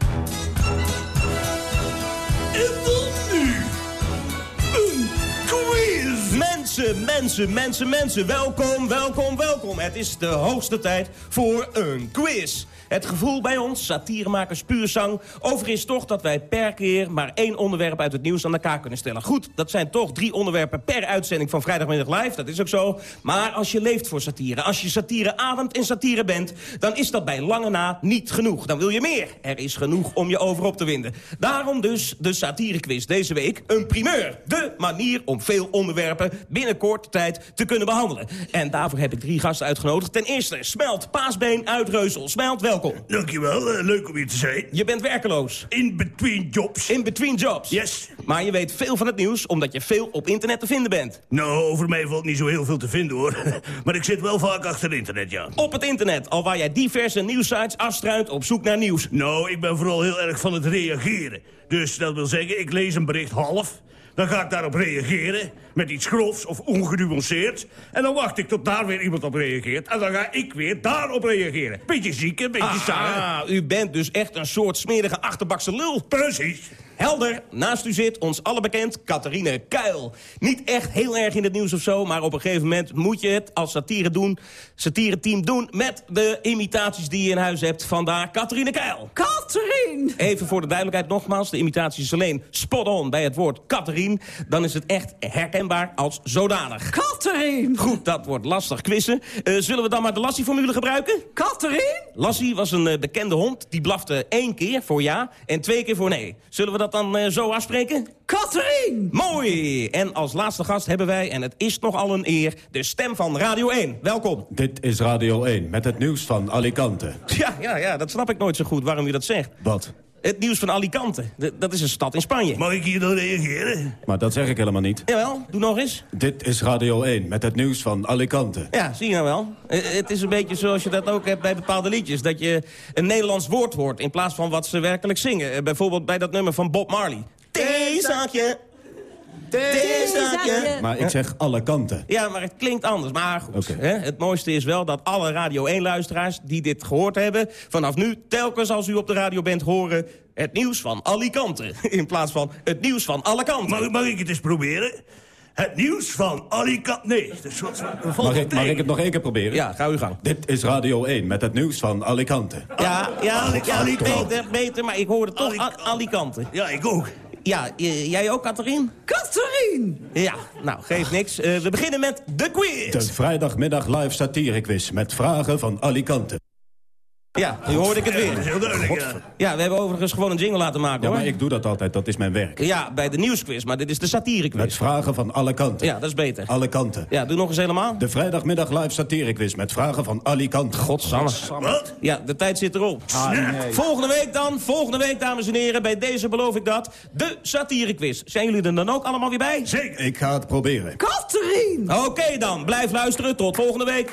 Mensen, mensen, mensen, mensen, welkom, welkom, welkom. Het is de hoogste tijd voor een quiz. Het gevoel bij ons, satiremakers puur zang... over is toch dat wij per keer maar één onderwerp uit het nieuws aan elkaar kunnen stellen. Goed, dat zijn toch drie onderwerpen per uitzending van Vrijdagmiddag Live. Dat is ook zo. Maar als je leeft voor satire, als je satire ademt en satire bent... dan is dat bij lange na niet genoeg. Dan wil je meer. Er is genoeg om je over op te winden. Daarom dus de satirequiz deze week. Een primeur. De manier om veel onderwerpen binnen korte tijd te kunnen behandelen. En daarvoor heb ik drie gasten uitgenodigd. Ten eerste Smelt Paasbeen uit Reusel. Smelt, welkom welkom. Dankjewel, uh, leuk om hier te zijn. Je bent werkeloos. In between jobs. In between jobs? Yes. Maar je weet veel van het nieuws, omdat je veel op internet te vinden bent. Nou, over mij valt niet zo heel veel te vinden, hoor. <laughs> maar ik zit wel vaak achter internet, ja. Op het internet, al waar jij diverse nieuwsites afstruint op zoek naar nieuws. Nou, ik ben vooral heel erg van het reageren. Dus dat wil zeggen, ik lees een bericht half... Dan ga ik daarop reageren met iets grofs of ongenuanceerd. En dan wacht ik tot daar weer iemand op reageert. En dan ga ik weer daarop reageren. Beetje ziek, een beetje saai. Ah, u bent dus echt een soort smerige achterbakse lul. Precies. Helder, naast u zit ons allebekend Catharine Kuil. Niet echt heel erg in het nieuws of zo, maar op een gegeven moment moet je het als satire doen, satire team doen met de imitaties die je in huis hebt. Vandaar Catharine Kuil. Catharine! Even voor de duidelijkheid nogmaals, de imitatie is alleen spot on bij het woord Catharine. Dan is het echt herkenbaar als zodanig. Catharine! Goed, dat wordt lastig quizzen. Uh, zullen we dan maar de Lassie-formule gebruiken? Catharine! Lassie was een uh, bekende hond, die blafte één keer voor ja en twee keer voor nee. Zullen we dat dan uh, zo afspreken? Catherine! Mooi! En als laatste gast hebben wij, en het is nogal een eer... de stem van Radio 1. Welkom. Dit is Radio 1, met het nieuws van Alicante. Ja, ja, ja, dat snap ik nooit zo goed, waarom u dat zegt. Wat? Het nieuws van Alicante. Dat is een stad in Spanje. Mag ik hier dan reageren? Maar dat zeg ik helemaal niet. Jawel, doe nog eens. Dit is Radio 1 met het nieuws van Alicante. Ja, zie je nou wel. het is een beetje zoals je dat ook hebt bij bepaalde liedjes. Dat je een Nederlands woord hoort in plaats van wat ze werkelijk zingen. bijvoorbeeld bij dat nummer van Bob Marley. Theezakje. Theezakje. Maar ik zeg alle kanten. Ja, maar het klinkt anders. Maar goed, hè? het mooiste is wel dat alle Radio 1-luisteraars die dit gehoord hebben... vanaf nu, telkens als u op de radio bent, horen... het nieuws van Alicante. <laughs> In plaats van het nieuws van alle kanten. Mag, mag ik het eens proberen? Het nieuws van Alicante. Nee, dat is wat Mag ik, mag ik het nog één keer proberen? Ja, ga uw gang. Dit is Radio 1 met het nieuws van Alicante. Ja, ja, ja beter, beter, maar ik hoorde toch Al Alicante. Ja, ik ook. Ja, j- jij ook, Catherine? Catherine! Ja, nou, geeft niks. Eh, we beginnen met de quiz. De vrijdagmiddag live satirequiz met vragen van Alicante. Ja, nu hoorde ik het weer. Dat is heel duidelijk, ja. Ja, we hebben overigens gewoon een jingle laten maken, Ja, hoor. maar ik doe dat altijd, dat is mijn werk. Ja, bij de nieuwsquiz, maar dit is de satirequiz. Met vragen van alle kanten. Ja, dat is beter. Alle kanten. Ja, doe nog eens helemaal. De vrijdagmiddag live satirequiz met vragen van Alicante. Godsamme. Wat? Ja, de tijd zit erop. Volgende week dan, volgende week, dames en heren, bij deze beloof ik dat, de satirequiz. Zijn jullie er dan ook allemaal weer bij? Zeker. Ik ga het proberen. Catherine! Oké dan, blijf luisteren. Tot volgende week.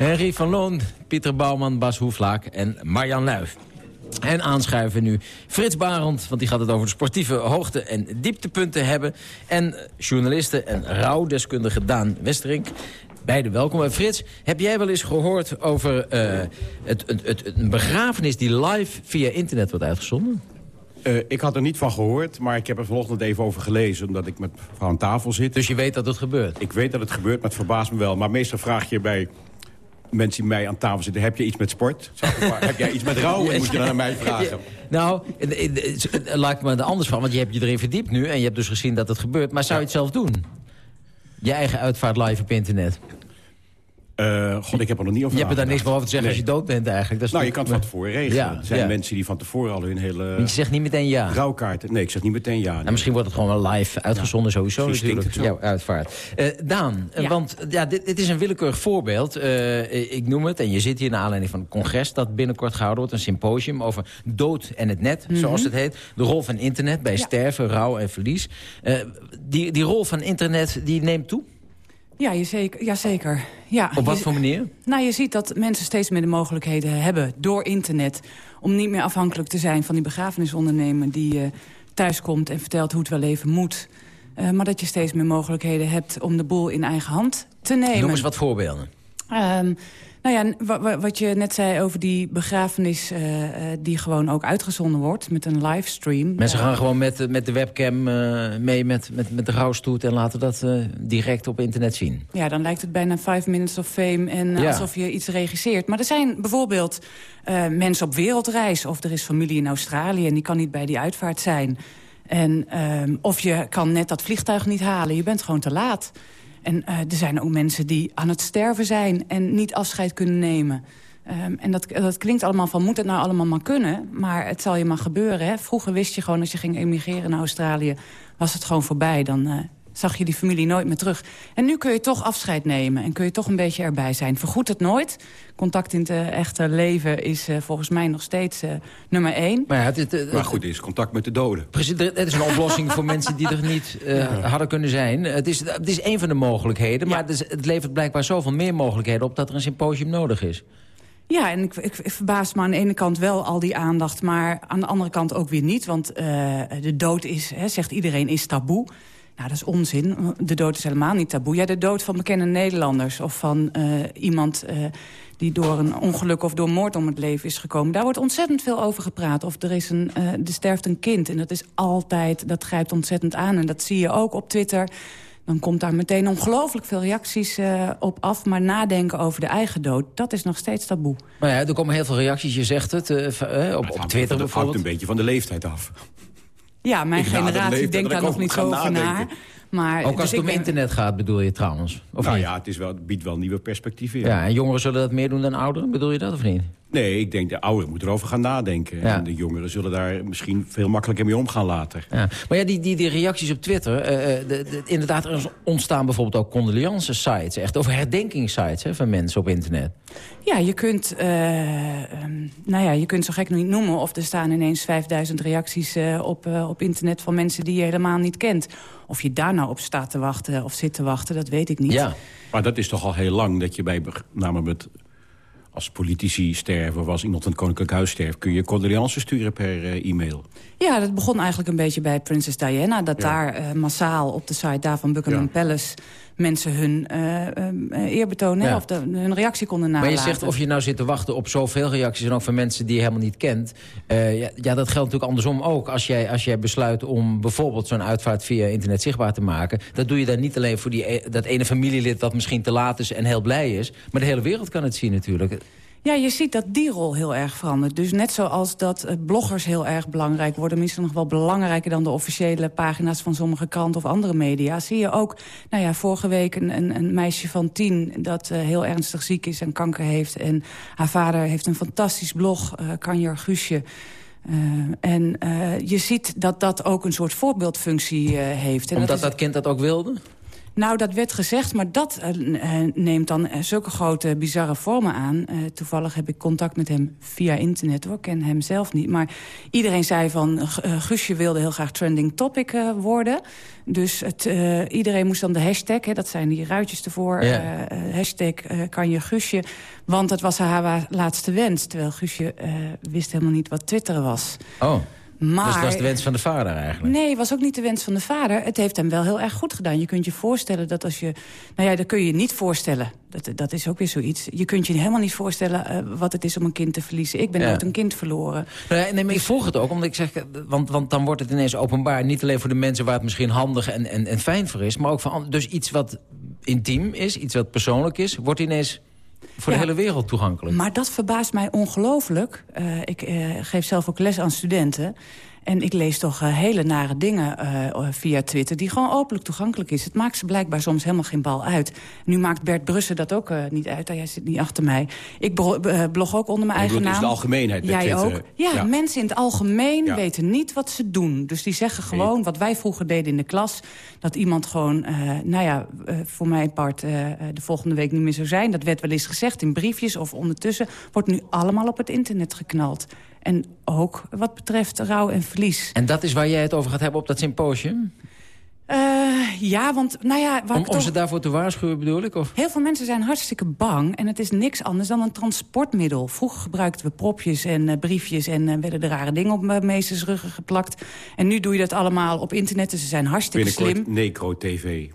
Henry van Loon, Pieter Bouwman, Bas Hoeflaak en Marjan Luif. En aanschuiven nu Frits Barend, want die gaat het over de sportieve hoogte- en dieptepunten hebben. En journalisten en rouwdeskundige Daan Westerink. Beide welkom. En Frits, heb jij wel eens gehoord over eh, het, het, het, een begrafenis die live via internet wordt uitgezonden? Eh, ik had er niet van gehoord, maar ik heb er vanochtend even over gelezen... omdat ik met vrouw aan tafel zit. Dus je weet dat het gebeurt? Ik weet dat het gebeurt, maar het verbaast me wel. Maar meestal vraag je bij mensen die mij aan tafel zitten... heb je iets met sport? Heb jij iets met rouwen? Moet je dan aan mij vragen. Nou, eh, laat me er anders van, want je hebt je erin verdiept nu... en je hebt dus gezien dat het gebeurt. Maar zou je het zelf doen? Je eigen uitvaart live op internet. Eh, God, ik heb er nog niet over Je hebt er daar niks meer over te zeggen Nee. als je dood bent eigenlijk. Dat is Nou, je kan het van tevoren regelen. Ja, er zijn ja. mensen die van tevoren al hun hele... Want je zegt niet meteen ja. Rouwkaarten. Nee, ik zeg niet meteen ja. Nou, misschien wordt het gewoon wel live uitgezonden sowieso Misschien natuurlijk. stinkt het Jouw uitvaart. Eh, Daan, eh, Ja. want ja, dit, dit is een willekeurig voorbeeld. Eh, ik noem het, en je zit hier naar aanleiding van een congres... dat binnenkort gehouden wordt, een symposium over dood en het net, zoals het heet. De rol van internet bij sterven, rouw en verlies. Eh, die, die rol van internet, die neemt toe? Ja, je zeker, ja, zeker. Ja, Op wat je- voor manier? Nou, je ziet dat mensen steeds meer de mogelijkheden hebben door internet... om niet meer afhankelijk te zijn van die begrafenisondernemer... die eh thuis komt en vertelt hoe het wel even moet. Eh, maar dat je steeds meer mogelijkheden hebt om de boel in eigen hand te nemen. Noem eens wat voorbeelden. Ehm, nou ja, wa- wa- wat je net zei over die begrafenis... eh, eh, die gewoon ook uitgezonden wordt met een livestream. Mensen Ja. gaan gewoon met, eh, met de webcam eh, mee met, met, met de rouwstoet... en laten dat eh, direct op internet zien. Ja, dan lijkt het bijna Five Minutes of Fame en eh, Ja. alsof je iets regisseert. Maar er zijn bijvoorbeeld eh, mensen op wereldreis... of er is familie in Australië en die kan niet bij die uitvaart zijn. En, ehm, of je kan net dat vliegtuig niet halen, je bent gewoon te laat. En eh, er zijn ook mensen die aan het sterven zijn en niet afscheid kunnen nemen. Ehm, en dat, dat klinkt allemaal van, moet het nou allemaal maar kunnen? Maar het zal je maar gebeuren. Hè? Vroeger wist je gewoon, als je ging emigreren naar Australië... was het gewoon voorbij. Dan eh, zag je die familie nooit meer terug. En nu kun je toch afscheid nemen en kun je toch een beetje erbij zijn. Vergoed het nooit. Contact in het eh, echte leven is eh, volgens mij nog steeds eh, nummer één. Maar, ja, het, het- het- Maar goed, is contact met de doden. Precies, het is een oplossing voor <laughs> mensen die er niet eh, hadden kunnen zijn. Het is, het is een van de mogelijkheden, maar het, is- het levert blijkbaar zoveel meer mogelijkheden op... dat er een symposium nodig is. Ja, en ik, ik, ik verbaas me aan de ene kant wel al die aandacht... maar aan de andere kant ook weer niet. Want eh, de dood is, hè, zegt iedereen, is taboe. Nou, dat is onzin. De dood is helemaal niet taboe. Ja, de dood van bekende Nederlanders of van eh, iemand... eh, die door een ongeluk of door moord om het leven is gekomen. Daar wordt ontzettend veel over gepraat. Of er, is een, eh er sterft een kind. En dat is altijd, dat grijpt ontzettend aan. En dat zie je ook op Twitter. Dan komt daar meteen ongelooflijk veel reacties eh, op af. Maar nadenken over de eigen dood, dat is nog steeds taboe. Maar ja, er komen heel veel reacties, je zegt het, op, op Twitter Dat hangt bijvoorbeeld. een beetje van de leeftijd af. Ja, mijn generatie denkt daar nog niet over over na. nadenken. Maar, Ook als dus het om internet gaat, bedoel je trouwens? Of nou niet? ja, het, is wel, het biedt wel nieuwe perspectieven. Ja, en jongeren zullen dat meer doen dan ouderen, bedoel je dat of niet? Nee, ik denk de ouderen moeten erover gaan nadenken. Ja. En de jongeren zullen daar misschien veel makkelijker mee omgaan later. Ja. Maar ja, die, die, die reacties op Twitter... eh, eh, de, de- inderdaad, er ontstaan bijvoorbeeld ook condoleance-sites... echt over herdenkingssites hè, van mensen op internet. Ja, je kunt, eh, ehm, nou ja, je kunt zo gek niet noemen... of er staan ineens 5000 reacties eh, op, eh, op internet van mensen die je helemaal niet kent. Of je daar nou op staat te wachten of zit te wachten, dat weet ik niet. Ja. Maar dat is toch al heel lang dat je bij, namelijk met, als politici sterven... of als iemand van het Koninklijk Huis sterft... kun je condolences sturen per eh, e-mail. Ja, dat begon eigenlijk een beetje bij Prinses Diana. Dat daar eh, massaal op de site daar van Buckingham Palace... mensen hun uh, uh, eerbetoon... Ja. of de, hun reactie konden nalaten. Maar je zegt of je nou zit te wachten op zoveel reacties... en ook van mensen die je helemaal niet kent. Uh, ja, ja, dat geldt natuurlijk andersom ook. Als jij, als jij besluit om bijvoorbeeld zo'n uitvaart via internet zichtbaar te maken... dat doe je dan niet alleen voor die, dat ene familielid... dat misschien te laat is en heel blij is. Maar de hele wereld kan het zien natuurlijk. Ja, je ziet dat die rol heel erg verandert. Dus net zoals dat uh, bloggers heel erg belangrijk worden... misschien nog wel belangrijker dan de officiële pagina's... van sommige kranten of andere media... zie je ook, nou ja, vorige week een, een, een meisje van tien... dat uh, heel ernstig ziek is en kanker heeft. En haar vader heeft een fantastisch blog, uh, Kanjer Guusje... Uh, en je ziet dat dat ook een soort voorbeeldfunctie heeft. En Omdat dat, is... dat kind dat ook wilde? Nou, dat werd gezegd, maar dat uh, neemt dan uh, zulke grote, bizarre vormen aan. Uh, toevallig heb ik contact met hem via internet, hoor. Ik ken hem zelf niet. Maar iedereen zei van, Guusje wilde heel graag trending topic worden. Dus het, iedereen moest dan de hashtag, hè, dat zijn die ruitjes ervoor... Ja. hashtag kan je Guusje, want het was haar laatste wens. Terwijl Guusje wist helemaal niet wat twitteren was. Oh. Maar, dus dat was de wens van de vader eigenlijk? Nee, het was ook niet de wens van de vader. Het heeft hem wel heel erg goed gedaan. Je kunt je voorstellen dat als je... Nou ja, dat kun je je niet voorstellen. Dat, dat is ook weer zoiets. Je kunt je helemaal niet voorstellen uh, wat het is om een kind te verliezen. Ik ben ja. nooit een kind verloren. Nee, nee, maar ik volg het ook, omdat ik zeg... Want, want dan wordt het ineens openbaar. Niet alleen voor de mensen waar het misschien handig en, en, en fijn voor is... maar ook voor dus iets wat intiem is, iets wat persoonlijk is... wordt ineens voor ja, de hele wereld toegankelijk. Maar dat verbaast mij ongelooflijk. Uh, ik uh, geef zelf ook les aan studenten. En ik lees toch uh, hele nare dingen uh, via Twitter... die gewoon openlijk toegankelijk is. Het maakt ze blijkbaar soms helemaal geen bal uit. Nu maakt Bert Brussen dat ook uh, niet uit. Hij zit niet achter mij. Ik blog ook onder mijn en eigen naam. is de algemeenheid Jij Twitter. ook. Ja, ja, mensen in het algemeen ja. weten niet wat ze doen. Dus die zeggen gewoon nee. wat wij vroeger deden in de klas... dat iemand gewoon, nou ja, voor mijn part de volgende week niet meer zou zijn. Dat werd wel eens gezegd in briefjes of ondertussen. Wordt nu allemaal op het internet geknald. En ook wat betreft rouw en verlies. En dat is waar jij het over gaat hebben op dat symposium? Uh, ja, want nou ja... Om, om toch... ze daarvoor te waarschuwen bedoel ik? Of? Heel veel mensen zijn hartstikke bang. En het is niks anders dan een transportmiddel. Vroeger gebruikten we propjes en uh, briefjes... en uh, werden er rare dingen op meesters ruggen geplakt. En nu doe je dat allemaal op internet. Dus ze zijn hartstikke Binnenkort slim. necro-tv.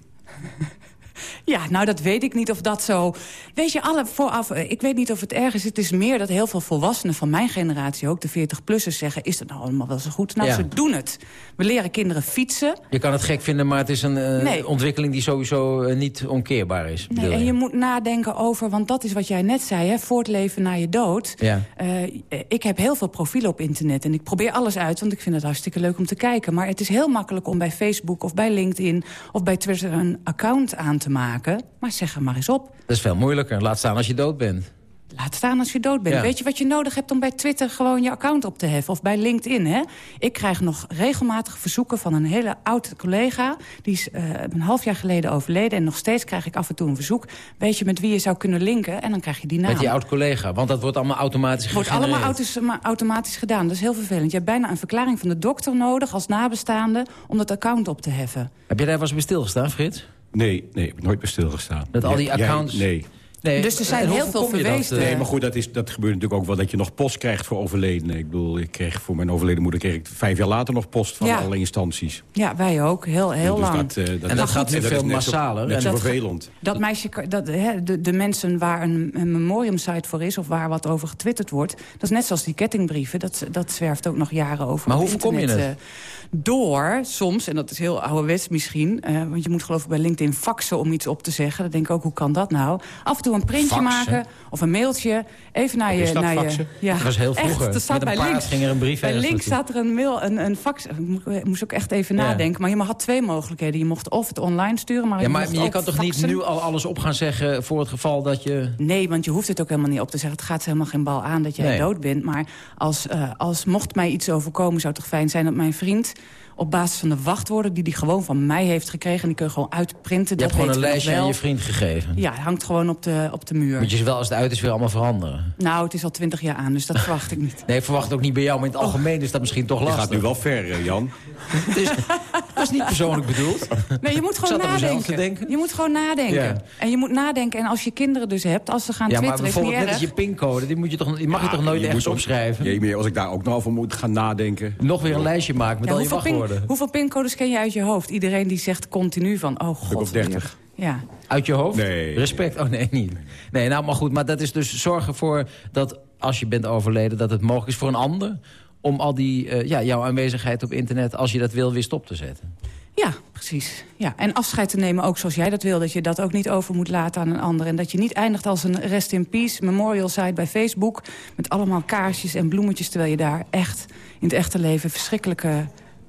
Ja, nou dat weet ik niet of dat zo... Weet je, alle vooraf, ik weet niet of het erg is. Het is meer dat heel veel volwassenen van mijn generatie... ook de 40-plussers zeggen, is dat nou allemaal wel zo goed? Nou, ja. ze doen het. We leren kinderen fietsen. Je kan het gek vinden, maar het is een uh, nee. ontwikkeling... die sowieso uh, niet omkeerbaar is. Nee, en je moet nadenken over, want dat is wat jij net zei... Hè, voortleven na je dood. Ja. Uh, ik heb heel veel profielen op internet... en ik probeer alles uit, want ik vind het hartstikke leuk om te kijken. Maar het is heel makkelijk om bij Facebook of bij LinkedIn... of bij Twitter een account aan te maken. Maar zeg er maar eens op. Dat is veel moeilijker. Laat staan als je dood bent. Laat staan als je dood bent. Ja. Weet je wat je nodig hebt om bij Twitter gewoon je account op te heffen? Of bij LinkedIn, hè? Ik krijg nog regelmatig verzoeken van een hele oude collega. Die is uh, een half jaar geleden overleden. En nog steeds krijg ik af en toe een verzoek. Weet je met wie je zou kunnen linken? En dan krijg je die naam. Met die oud collega, want dat wordt allemaal automatisch Wordt allemaal autos, automatisch gedaan. Dat is heel vervelend. Je hebt bijna een verklaring van de dokter nodig als nabestaande... om dat account op te heffen. Heb jij daar wel eens bij stilgestaan, Frits? Nee, nee, ik heb nooit bij stilgestaan. Dat al die accounts... Jij, nee. Nee, dus er zijn heel veel verwezen. Nee, maar goed, dat, is, dat gebeurt natuurlijk ook wel dat je nog post krijgt voor overledenen. Ik bedoel, ik kreeg voor mijn overleden moeder kreeg ik vijf jaar later nog post van ja. alle instanties. Ja, wij ook. Heel, heel dus lang. Dat, uh, dat en dat gaat nu veel massaler. Net zo vervelend. Dat meisje, dat, hè, de, de mensen waar een, een memorium-site voor is... of waar wat over getwitterd wordt... dat is net zoals die kettingbrieven. Dat, dat zwerft ook nog jaren over. Maar hoe voorkom je het? Door soms, en dat is heel ouderwets misschien... Uh, want je moet geloof ik bij LinkedIn faxen om iets op te zeggen. Dan denk ik ook, hoe kan dat nou? Af en toe een printje faxen. maken of een mailtje. Even naar je... Naar je ja, dat was heel vroeger. Echt, er staat bij links, ging er een brief Bij links staat er een mail, een, een fax. Ik moest ook echt even ja. nadenken. Maar je had twee mogelijkheden. Je mocht of het online sturen, maar ja, je maar je kan toch faxen? niet nu al alles op gaan zeggen... voor het geval dat je... Nee, want je hoeft het ook helemaal niet op te zeggen. Het gaat helemaal geen bal aan dat jij Nee. dood bent. Maar als, uh, als mocht mij iets overkomen, zou het toch fijn zijn dat mijn vriend op basis van de wachtwoorden die hij gewoon van mij heeft gekregen... die kun je gewoon uitprinten. Je dat hebt gewoon een lijstje aan je vriend gegeven. Ja, het hangt gewoon op de, op de muur. Moet je ze wel als het uit is weer allemaal veranderen. Nou, het is al twintig jaar aan, dus dat verwacht ik niet. <laughs> Nee, ik verwacht het ook niet bij jou, maar in het algemeen is dat misschien toch Je lastig. gaat nu wel ver, eh, Jan. <laughs> Dus, dat is niet persoonlijk bedoeld. Nee, je moet gewoon nadenken. denken. Je moet gewoon nadenken. Ja. En je moet nadenken. En als je kinderen dus hebt, als ze gaan Ja, maar twitteren, bijvoorbeeld net als je pincode, die, moet je toch, die mag je toch nooit je ook- opschrijven? Jee, maar als ik daar ook nog over moet gaan nadenken. Nog weer een lijstje maken met Ja, al je hoeveel, hoeveel pincodes ken je uit je hoofd? Iedereen die zegt continu van, oh Ik god. op 30. Ja. Uit je hoofd? Nee. Respect? Oh, nee, niet. Nee, nou, maar goed. Maar dat is dus zorgen voor dat als je bent overleden... dat het mogelijk is voor een ander om al die, eh, ja, jouw aanwezigheid op internet... als je dat wil, weer stop te zetten. Ja, precies. Ja. En afscheid te nemen ook zoals jij dat wil. Dat je dat ook niet over moet laten aan een ander. En dat je niet eindigt als een rest in peace memorial site bij Facebook... met allemaal kaarsjes en bloemetjes... terwijl je daar echt in het echte leven verschrikkelijke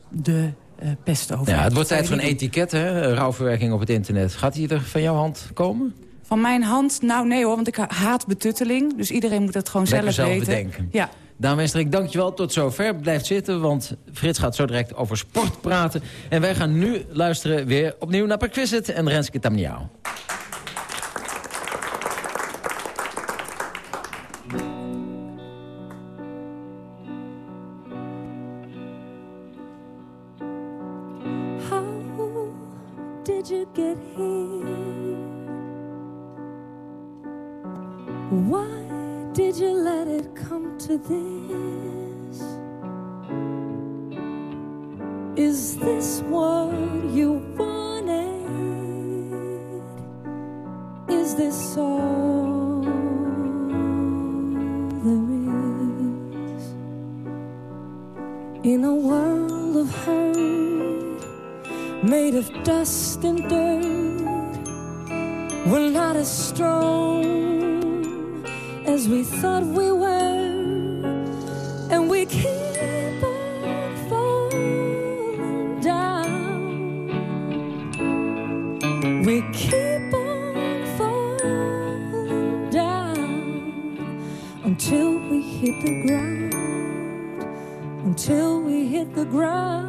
de uh, pest over Ja, het wordt tijd voor een je etiket, hè? Rouwverwerking op het internet. Gaat die er van jouw hand komen? Van mijn hand? Nou, nee hoor, want ik haat betutteling. Dus iedereen moet dat gewoon Lekker zelf zelf weten. bedenken. Ja. Daan Westerik, dankjewel. Tot zover. Blijft zitten, want Frits gaat zo direct over sport praten. En wij gaan nu luisteren weer opnieuw naar Perquisite en Renske Tamniau. This? Is this what you wanted? Is this all there is? In a world of hurt, made of dust and dirt, we're not as strong as we thought we were, we keep on falling down. We keep on falling down until we hit the ground. Until we hit the ground.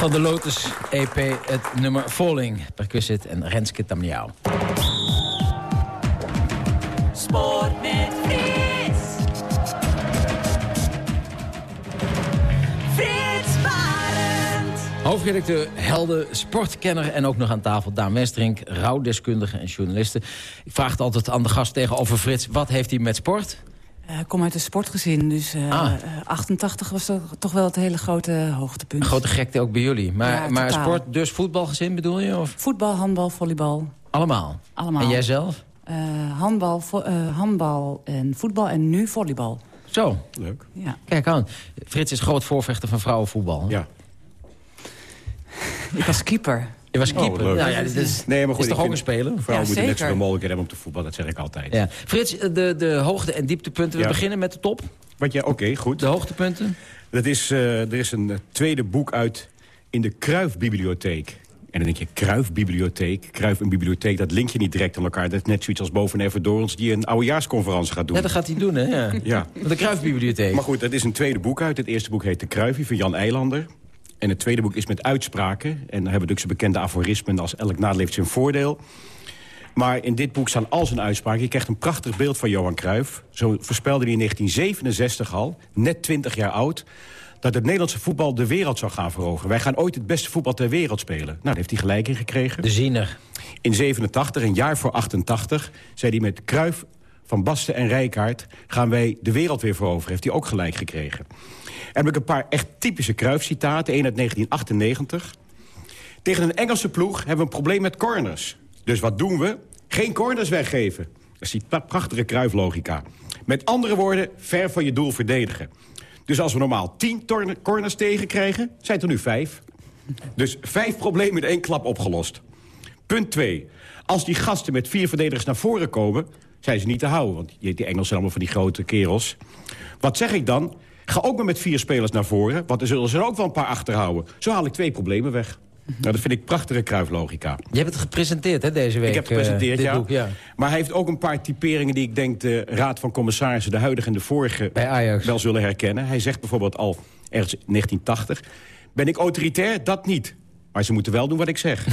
Van de Lotus EP het nummer Falling. Perquisite en Renske Tamniau. Sport met Frits. Frits Barend. Hoofdredacteur, helden, sportkenner en ook nog aan tafel Daan Westrink, rouwdeskundige en journaliste. Ik vraag het altijd aan de gast tegenover Frits, wat heeft hij met sport? Eh, Ik kom uit een sportgezin, dus eh, Ah. eh, 88 was toch, toch wel het hele grote hoogtepunt. Een grote gekte ook bij jullie. Maar, Ja, maar sport, dus voetbalgezin bedoel je? Of? Voetbal, handbal, volleybal. Allemaal? Allemaal. En jij zelf? Eh, handbal, vo- eh, handbal en voetbal en nu volleybal. Zo. Leuk. Ja. Kijk aan. Frits is groot voorvechter van vrouwenvoetbal. Ja. Ik was keeper. Je was keeper. Oh, leuk. Nou ja, dit is, nee, maar goed, is toch ook een speler? Vrouwen moeten net zoveel mogelijkheden hebben om te voetballen, dat zeg ik altijd. Ja. Frits, de, de hoogte- en dieptepunten. We Ja. beginnen met de top. Wat je, oké, goed. De hoogtepunten? Dat is, eh, er is een eh, tweede boek uit in de Kruifbibliotheek. En dan denk je, Kruifbibliotheek, Kruif en bibliotheek, dat link je niet direct aan elkaar. Dat is net zoiets als boven Even die een oudejaarsconferentie gaat doen. Ja, dat gaat hij doen, hè? Ja. Ja. De Kruifbibliotheek. Maar goed, dat is een tweede boek uit. Het eerste boek heet De Kruifie van Jan Eilander. En het tweede boek is met uitspraken. En dan hebben we natuurlijk zijn bekende aforismen als elk nadeel heeft zijn voordeel. Maar in dit boek staan al zijn uitspraken. Je krijgt een prachtig beeld van Johan Cruijff. Zo voorspelde hij in 1967 al, net 20 jaar oud... dat het Nederlandse voetbal de wereld zou gaan veroveren. Wij gaan ooit het beste voetbal ter wereld spelen. Nou, daar heeft hij gelijk in gekregen. De ziener. In 87, een jaar voor 88, zei hij met Cruijff, Van Basten en Rijkaard... gaan wij de wereld weer veroveren. Heeft hij ook gelijk gekregen. En heb ik een paar echt typische Cruijff-citaten. Eén uit 1998. Tegen een Engelse ploeg hebben we een probleem met corners. Dus wat doen we? Geen corners weggeven. Dat is die pra- prachtige Cruijff-logica. Met andere woorden, ver van je doel verdedigen. Dus als we normaal 10 torne- corners tegenkrijgen, zijn er nu vijf. Dus vijf problemen in één klap opgelost. Punt 2. Als die gasten met vier verdedigers naar voren komen... zijn ze niet te houden, want die Engelsen zijn allemaal van die grote kerels. Wat zeg ik dan? Ga ook maar met vier spelers naar voren... want er zullen ze er ook wel een paar achterhouden. Zo haal ik twee problemen weg. Nou, dat vind ik prachtige kruiflogica. Je hebt het gepresenteerd, hè, deze week? Ik heb het gepresenteerd, eh, ja. boek, ja. Maar hij heeft ook een paar typeringen die ik denk... de Raad van Commissarissen, de huidige en de vorige... Bij Ajax. wel zullen herkennen. Hij zegt bijvoorbeeld al ergens in 1980... ben ik autoritair? Dat niet. Maar ze moeten wel doen wat ik zeg.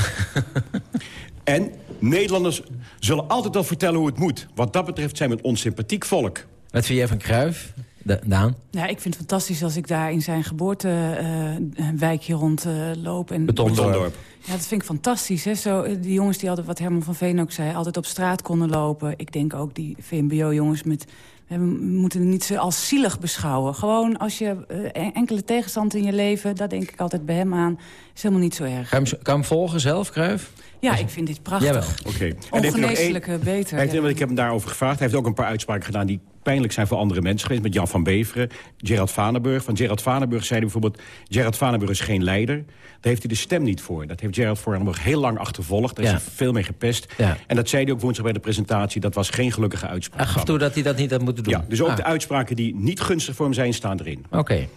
<laughs> en Nederlanders zullen altijd wel vertellen hoe het moet. Wat dat betreft zijn we een onsympathiek volk. Wat vind jij van Cruijff, Da- Daan? Ja, ik vind het fantastisch als ik daar in zijn geboortewijkje rondloop. en Betondorp. Ja, dat vind ik fantastisch. Hè? Zo, eh, die jongens die altijd, wat Herman van Veen ook zei... altijd op straat konden lopen. Ik denk ook die VMBO-jongens met... We moeten het niet zo als zielig beschouwen. Gewoon als je eh, en- enkele tegenstand in je leven... dat denk ik altijd bij hem aan, is helemaal niet zo erg. Kan je hem, kan je hem volgen zelf, Cruijff? Ja, ik vind dit prachtig. Oké. Ongeneeslijke één- beter. Hij heeft, ja. Ik heb hem daarover gevraagd. Hij heeft ook een paar uitspraken gedaan die pijnlijk zijn voor andere mensen geweest. Met Jan van Beveren, Gerard Vanenburg. Van Gerard Vanenburg zei hij bijvoorbeeld... Gerard Vanenburg is geen leider. Daar heeft hij de stem niet voor. Dat heeft Gerard Vanenburg heel lang achtervolgd. Daar Ja. is hij veel mee gepest. Ja. En dat zei hij ook woensdag bij de presentatie. Dat was geen gelukkige uitspraak. Hij gaf toe dat hij dat niet had moeten doen. Ja, dus ook Ah, de uitspraken die niet gunstig voor hem zijn, staan erin. Oké.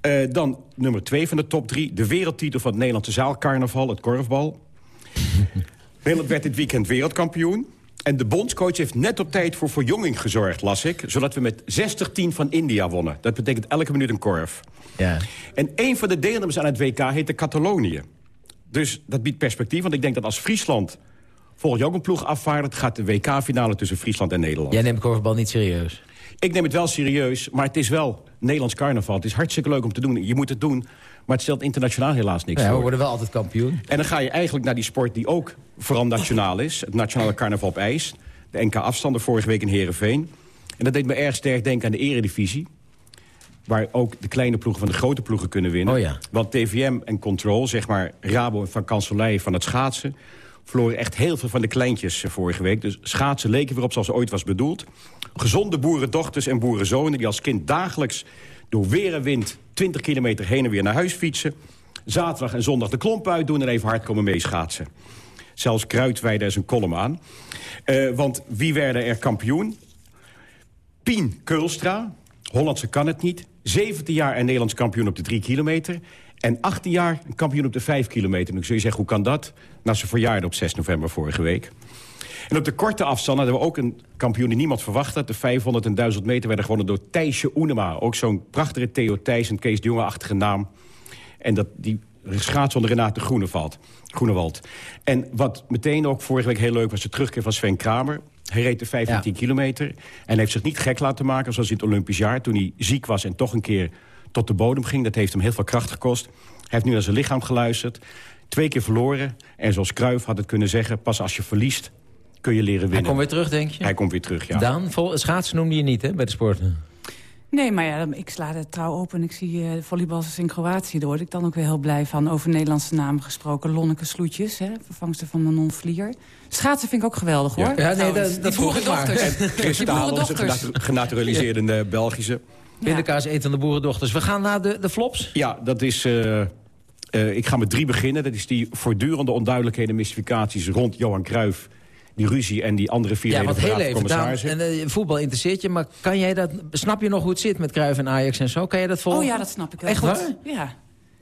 Eh, dan nummer twee van de top drie. De wereldtitel van het Nederlandse zaalcarnaval, het korfbal. <laughs> Nederland werd dit weekend wereldkampioen. En de bondscoach heeft net op tijd voor verjonging gezorgd, las ik. Zodat we met 60-10 van India wonnen. Dat betekent elke minuut een korf. Ja. En een van de deelnemers aan het WK heette Catalonië. Dus dat biedt perspectief, want ik denk dat als Friesland... volgend jaar ook een ploeg afvaardigt... gaat de WK-finale tussen Friesland en Nederland. Jij neemt korfbal niet serieus. Ik neem het wel serieus, maar het is wel Nederlands carnaval. Het is hartstikke leuk om te doen. Je moet het doen, maar het stelt internationaal helaas niks Ja, we worden wel altijd kampioen. En dan ga je eigenlijk naar die sport die ook vooral nationaal is. Het nationale carnaval op ijs. De NK-afstanden vorige week in Heerenveen. En dat deed me erg sterk denken aan de eredivisie. Waar ook de kleine ploegen van de grote ploegen kunnen winnen. Oh ja. Want TVM en Control, zeg maar Rabo en Van Kanselij van het schaatsen... verloren echt heel veel van de kleintjes eh, vorige week. Dus schaatsen leken weer op zoals ooit was bedoeld. Gezonde boerendochters en boerenzonen die als kind dagelijks... door weer en wind 20 kilometer heen en weer naar huis fietsen. Zaterdag en zondag de klomp uitdoen en even hard komen meeschaatsen. Zelfs Kruidweide is een column aan. Eh, want wie werden er kampioen? Pien Keulstra, Hollandse kan het niet. 17 jaar en Nederlands kampioen op de 3 kilometer. En 18 jaar een kampioen op de 5 kilometer. Nu zul je zeggen, hoe kan dat? Na zijn verjaardag op 6 november vorige week. En op de korte afstand hadden we ook een kampioen die niemand verwacht had. De 500 en 1000 meter werden gewonnen door Thijsje Oenema. Ook zo'n prachtige Theo Thijs en Kees de Jonge-achtige naam. En dat, die schaats onder Renate Groenewald. Groenewald. En wat meteen ook vorige week heel leuk was... de terugkeer van Sven Kramer. Hij reed de 15 kilometer. En heeft zich niet gek laten maken zoals in het Olympisch jaar... toen hij ziek was en toch een keer tot de bodem ging. Dat heeft hem heel veel kracht gekost. Hij heeft nu naar zijn lichaam geluisterd. Twee keer verloren. En zoals Cruijff had het kunnen zeggen... pas als je verliest kun je leren winnen. Hij komt weer terug, denk je? Hij komt weer terug, ja. Daan, vol, schaatsen noemde je niet hè, bij de sporten. Nee, maar ja, ik sla het trouw open en ik zie uh, volleybalsters in Kroatië. Daar word ik dan ook weer heel blij van. Over Nederlandse namen gesproken. Lonneke Sloetjes, hè, vervangster van Manon Vlier. Schaatsen vind ik ook geweldig, hoor. Ja, nee, dat, dat <laughs> die vroeg ik maar. boerendochters. Chris Die Stalen is een boerendochters. genatu- genaturaliseerde eh, Belgische. Pindakaas etende boerendochters. We gaan naar de, de flops. Ja, dat is eh, Eh, ik ga met drie beginnen. Dat is die voortdurende onduidelijkheden en mystificaties rond Johan Cruijff die ruzie en die andere vier Ja, leden want van de heel Raad van even, Commissarissen. en, eh, voetbal interesseert je, maar kan jij dat, snap je nog hoe het zit met Cruijff en Ajax en zo? Kan jij dat volgen? Oh ja, dat snap ik wel Echt goed. Ja.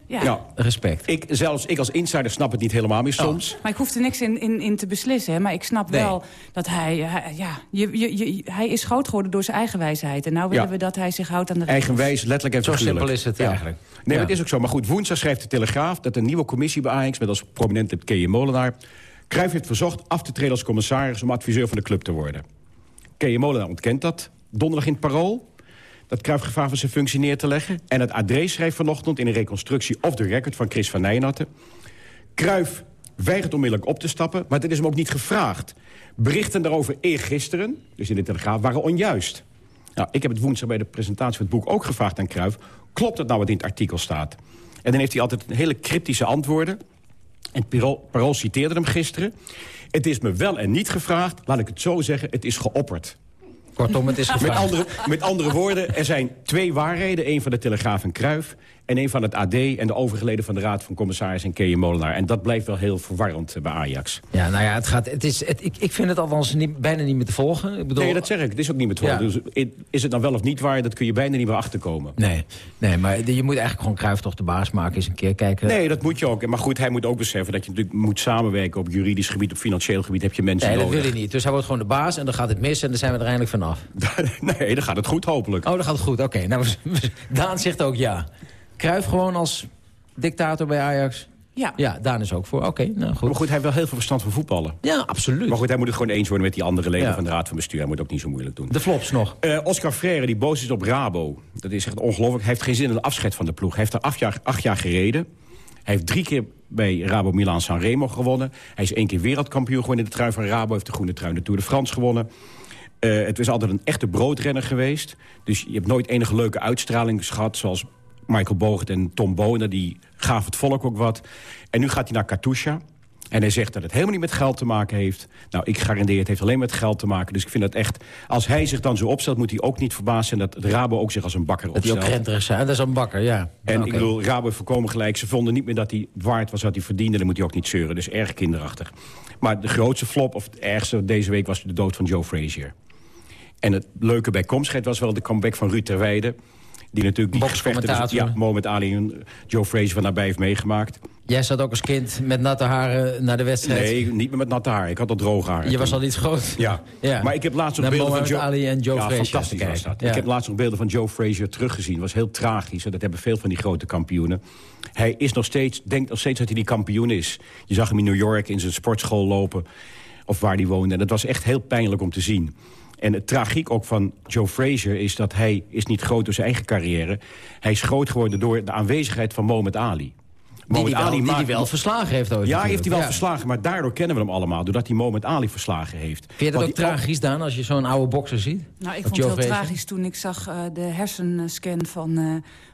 Ja. Ja. Respect. Ik, zelfs ik als insider snap het niet helemaal meer soms. Maar ik hoef er niks in, in, in te beslissen. Hè? Maar ik snap Nee. wel dat hij... eh, hij- ja, je, je, je- hij is groot geworden door zijn eigen wijsheid. En nou willen Ja. we dat hij zich houdt aan de. Eigenwijs, letterlijk en Zo simpel is het Ja. eigenlijk. Nee, Ja. maar het is ook zo. Maar goed, woensdag schrijft de Telegraaf... dat een nieuwe commissie bij Ajax... met als prominente K.J. Molenaar... Cruijff heeft verzocht af te treden als commissaris... om adviseur van de club te worden. K.J. Molenaar ontkent dat. Donderdag in het Parool... dat Cruijff gevraagd was zijn functie neer te leggen. En het AD schrijft vanochtend in een reconstructie... of de record van Chris van Nijnatten... Cruijff weigert onmiddellijk op te stappen, maar dit is hem ook niet gevraagd. Berichten daarover eergisteren, dus in de Telegraaf, waren onjuist. Nou, ik heb het woensdag bij de presentatie van het boek ook gevraagd aan Cruijff... klopt het nou wat in het artikel staat? En dan heeft hij altijd hele cryptische antwoorden. En Parool citeerde hem gisteren. Het is me wel en niet gevraagd, laat ik het zo zeggen, het is geopperd. Kortom, het is Met andere, met andere woorden, er zijn twee waarheden. één van de Telegraaf en Kruif en één van het AD... en de overgeleden van de Raad van Commissaris en Keeën Molenaar. En dat blijft wel heel verwarrend eh, bij Ajax. Ja, nou ja, het gaat, het is, het, ik, ik vind het althans niet, bijna niet meer te volgen. Ik bedoel, Nee, dat zeg ik. Het is ook niet meer te volgen. Ja. Dus is het dan wel of niet waar, dat kun je bijna niet meer achterkomen. Nee, nee, maar je moet eigenlijk gewoon Cruijff toch de baas maken. Eens een keer kijken. Nee, dat moet je ook. Maar goed, hij moet ook beseffen dat je natuurlijk moet samenwerken... op juridisch gebied, op financieel gebied heb je mensen Nee, dat nodig. wil hij niet. Dus hij wordt gewoon de baas en dan gaat het mis en dan zijn we er eindelijk vanaf. <laughs> nee, dan gaat het goed hopelijk. Oh, dan gaat het goed. Oké, nou, Daan zegt ook ja. Cruijff gewoon als dictator bij Ajax. Ja. Ja, Daan is ook voor. Oké, nou goed. Maar goed, hij heeft wel heel veel verstand van voetballen. Ja, absoluut. Maar goed, hij moet het gewoon eens worden met die andere leden Ja. van de Raad van Bestuur. Hij moet ook niet zo moeilijk doen. De flops nog. Eh, Oscar Freire, die boos is op Rabo. Dat is echt ongelooflijk. Hij heeft geen zin in een afscheid van de ploeg. Hij heeft er acht jaar, acht jaar gereden. Hij heeft drie keer bij Rabo Milan Sanremo gewonnen. Hij is één keer wereldkampioen geworden in de trui van Rabo. heeft de groene trui in de Tour de France gewonnen. Eh, het is altijd een echte broodrenner geweest. Dus je hebt nooit enige leuke uitstraling gehad... zoals Michael Bogert en Tom Bonen. Die gaven het volk ook wat. En nu gaat hij naar Katusha. En hij zegt dat het helemaal niet met geld te maken heeft. Nou, ik garandeer, het heeft alleen met geld te maken. Dus ik vind dat echt... Als hij zich dan zo opstelt, moet hij ook niet verbaasd zijn... dat Rabo ook zich als een bakker Dat hij opstelt. ook krenterig zijn. Dat is een bakker, ja. En ik bedoel, Rabo heeft voorkomen gelijk. Ze vonden niet meer dat hij waard was wat hij verdiende. Dan moet hij ook niet zeuren. Dus erg kinderachtig. Maar de grootste flop, of het ergste deze week... was de dood van Joe Frazier. En het leuke bij was wel de comeback van Ruud Terweide. Die natuurlijk die gevechten... Ja, Mohamed Ali en Joe Frazier van nabij heeft meegemaakt. Jij zat ook als kind met natte haren naar de wedstrijd. Nee, niet meer met natte haar. Ik had al droog haar. Je was al iets groot. Ja. Ja. maar ik heb laatst nog beelden van Joe... Ali en Joe ja, Frazier fantastisch was dat. Ja. Ik heb laatst nog beelden van Joe Frazier teruggezien. was heel tragisch. En dat hebben veel van die grote kampioenen. Hij is nog steeds, denkt nog steeds dat hij die kampioen is. Je zag hem in New York in zijn sportschool lopen. Of waar hij woonde. En dat was echt heel pijnlijk om te zien. En het tragiek ook van Joe Frazier is dat hij is niet groot door zijn eigen carrière. Hij is groot geworden door de aanwezigheid van Mohamed Ali. Die die wel, die wel verslagen heeft ooit. ja, heeft hij wel verslagen, maar daardoor kennen we hem allemaal. Doordat hij Mohamed Ali verslagen heeft. Vind je dat Want ook die- tragisch, Daan, als je zo'n oude bokser ziet? Nou, ik Of vond het heel Frazier? tragisch toen ik zag eh, de hersenscan van eh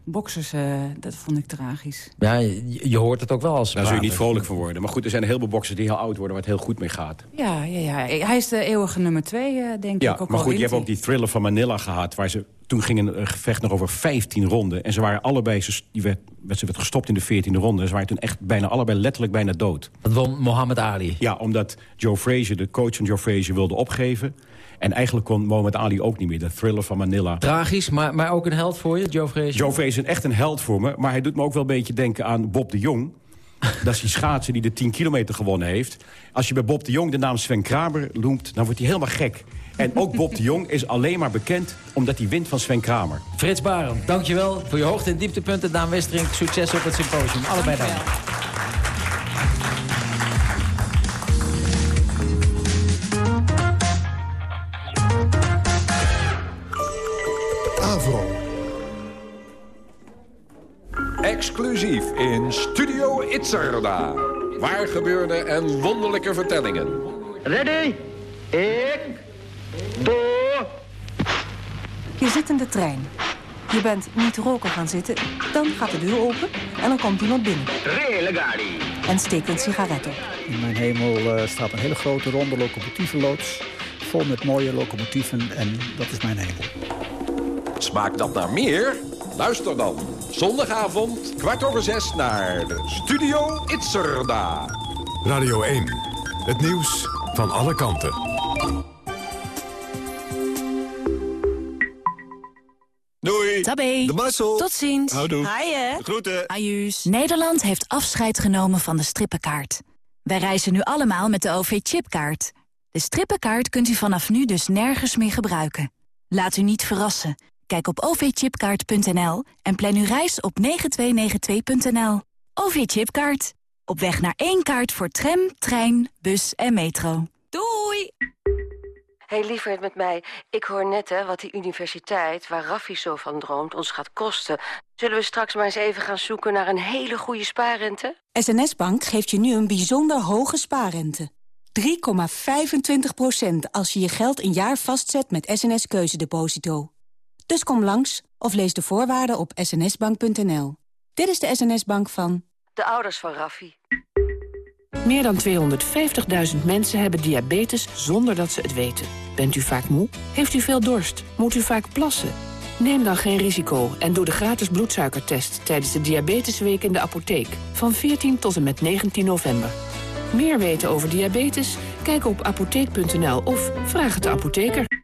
boksers. eh, dat vond ik tragisch. Ja, je, je hoort het ook wel als Daar zul je niet vrolijk van worden. Maar goed, er zijn een heleboel boxers die heel oud worden... waar het heel goed mee gaat. Ja, ja, ja. Hij is de eeuwige nummer twee, eh, denk Ja, ik. Ook maar goed, je hebt ook die thriller van Manila gehad... waar ze toen ging een gevecht nog over 15 ronden. En ze waren allebei, ze, die werd, werd- ze werd gestopt in de 14e ronde. En ze waren toen echt bijna allebei letterlijk bijna dood. Dat won Mohammed Ali. Ja, omdat Joe Frazier, de coach van Joe Frazier, wilde opgeven. En eigenlijk kon Mohamed Ali ook niet meer. De thriller van Manila. Tragisch, maar, maar ook een held voor je, Joe Frazier? Joe Frazier is echt een held voor me. Maar hij doet me ook wel een beetje denken aan Bob de Jong. <laughs> Dat is die schaatser die de 10 kilometer gewonnen heeft. Als je bij Bob de Jong de naam Sven Kramer noemt... dan wordt hij helemaal gek. En ook Bob de Jong is alleen maar bekend... omdat hij wint van Sven Kramer. Frits Barend, dankjewel voor je hoogte- en dieptepunten. Daan Westerink, succes op het symposium. Allebei dank. Exclusief in Studio Itzerda. Waar gebeurde en wonderlijke vertellingen. Ready? Ik. Door. Je zit in de trein. Je bent niet roken gaan zitten. Dan gaat de deur open en dan komt iemand binnen. Relegari. En steekt een sigaret op. In mijn hemel eh, staat een hele grote ronde locomotievenloods. Vol met mooie locomotieven en dat is mijn hemel. Smaakt dat naar meer? Luister dan zondagavond kwart over zes naar Studio Itzerda. Radio 1. Het nieuws van alle kanten. Doei. Tabé. De Marcel. Tot ziens. Houdoe. Haaien. Groeten. Ajuus. Nederland heeft afscheid genomen van de strippenkaart. Wij reizen nu allemaal met de OV-chipkaart. De strippenkaart kunt u vanaf nu dus nergens meer gebruiken. Laat u niet verrassen. Kijk op ovchipkaart.nl en plan uw reis op 9292.nl. OV-chipkaart. Op weg naar één kaart voor tram, trein, bus en metro. Doei! hey, lieverd met mij. Ik hoor net hè, wat die universiteit, waar Raffi zo van droomt, ons gaat kosten. Zullen we straks maar eens even gaan zoeken naar een hele goede spaarrente? SNS Bank geeft je nu een bijzonder hoge spaarrente. 3,25% als je je geld een jaar vastzet met SNS Keuzedeposito. Dus kom langs of lees de voorwaarden op snsbank.nl. Dit is de SNS Bank van... De ouders van Raffi. Meer dan 250.000 mensen hebben diabetes zonder dat ze het weten. Bent u vaak moe? Heeft u veel dorst? Moet u vaak plassen? Neem dan geen risico en doe de gratis bloedsuikertest... tijdens de Diabetesweek in de apotheek van 14 tot en met 19 november. Meer weten over diabetes? Kijk op apotheek.nl of vraag het de apotheker.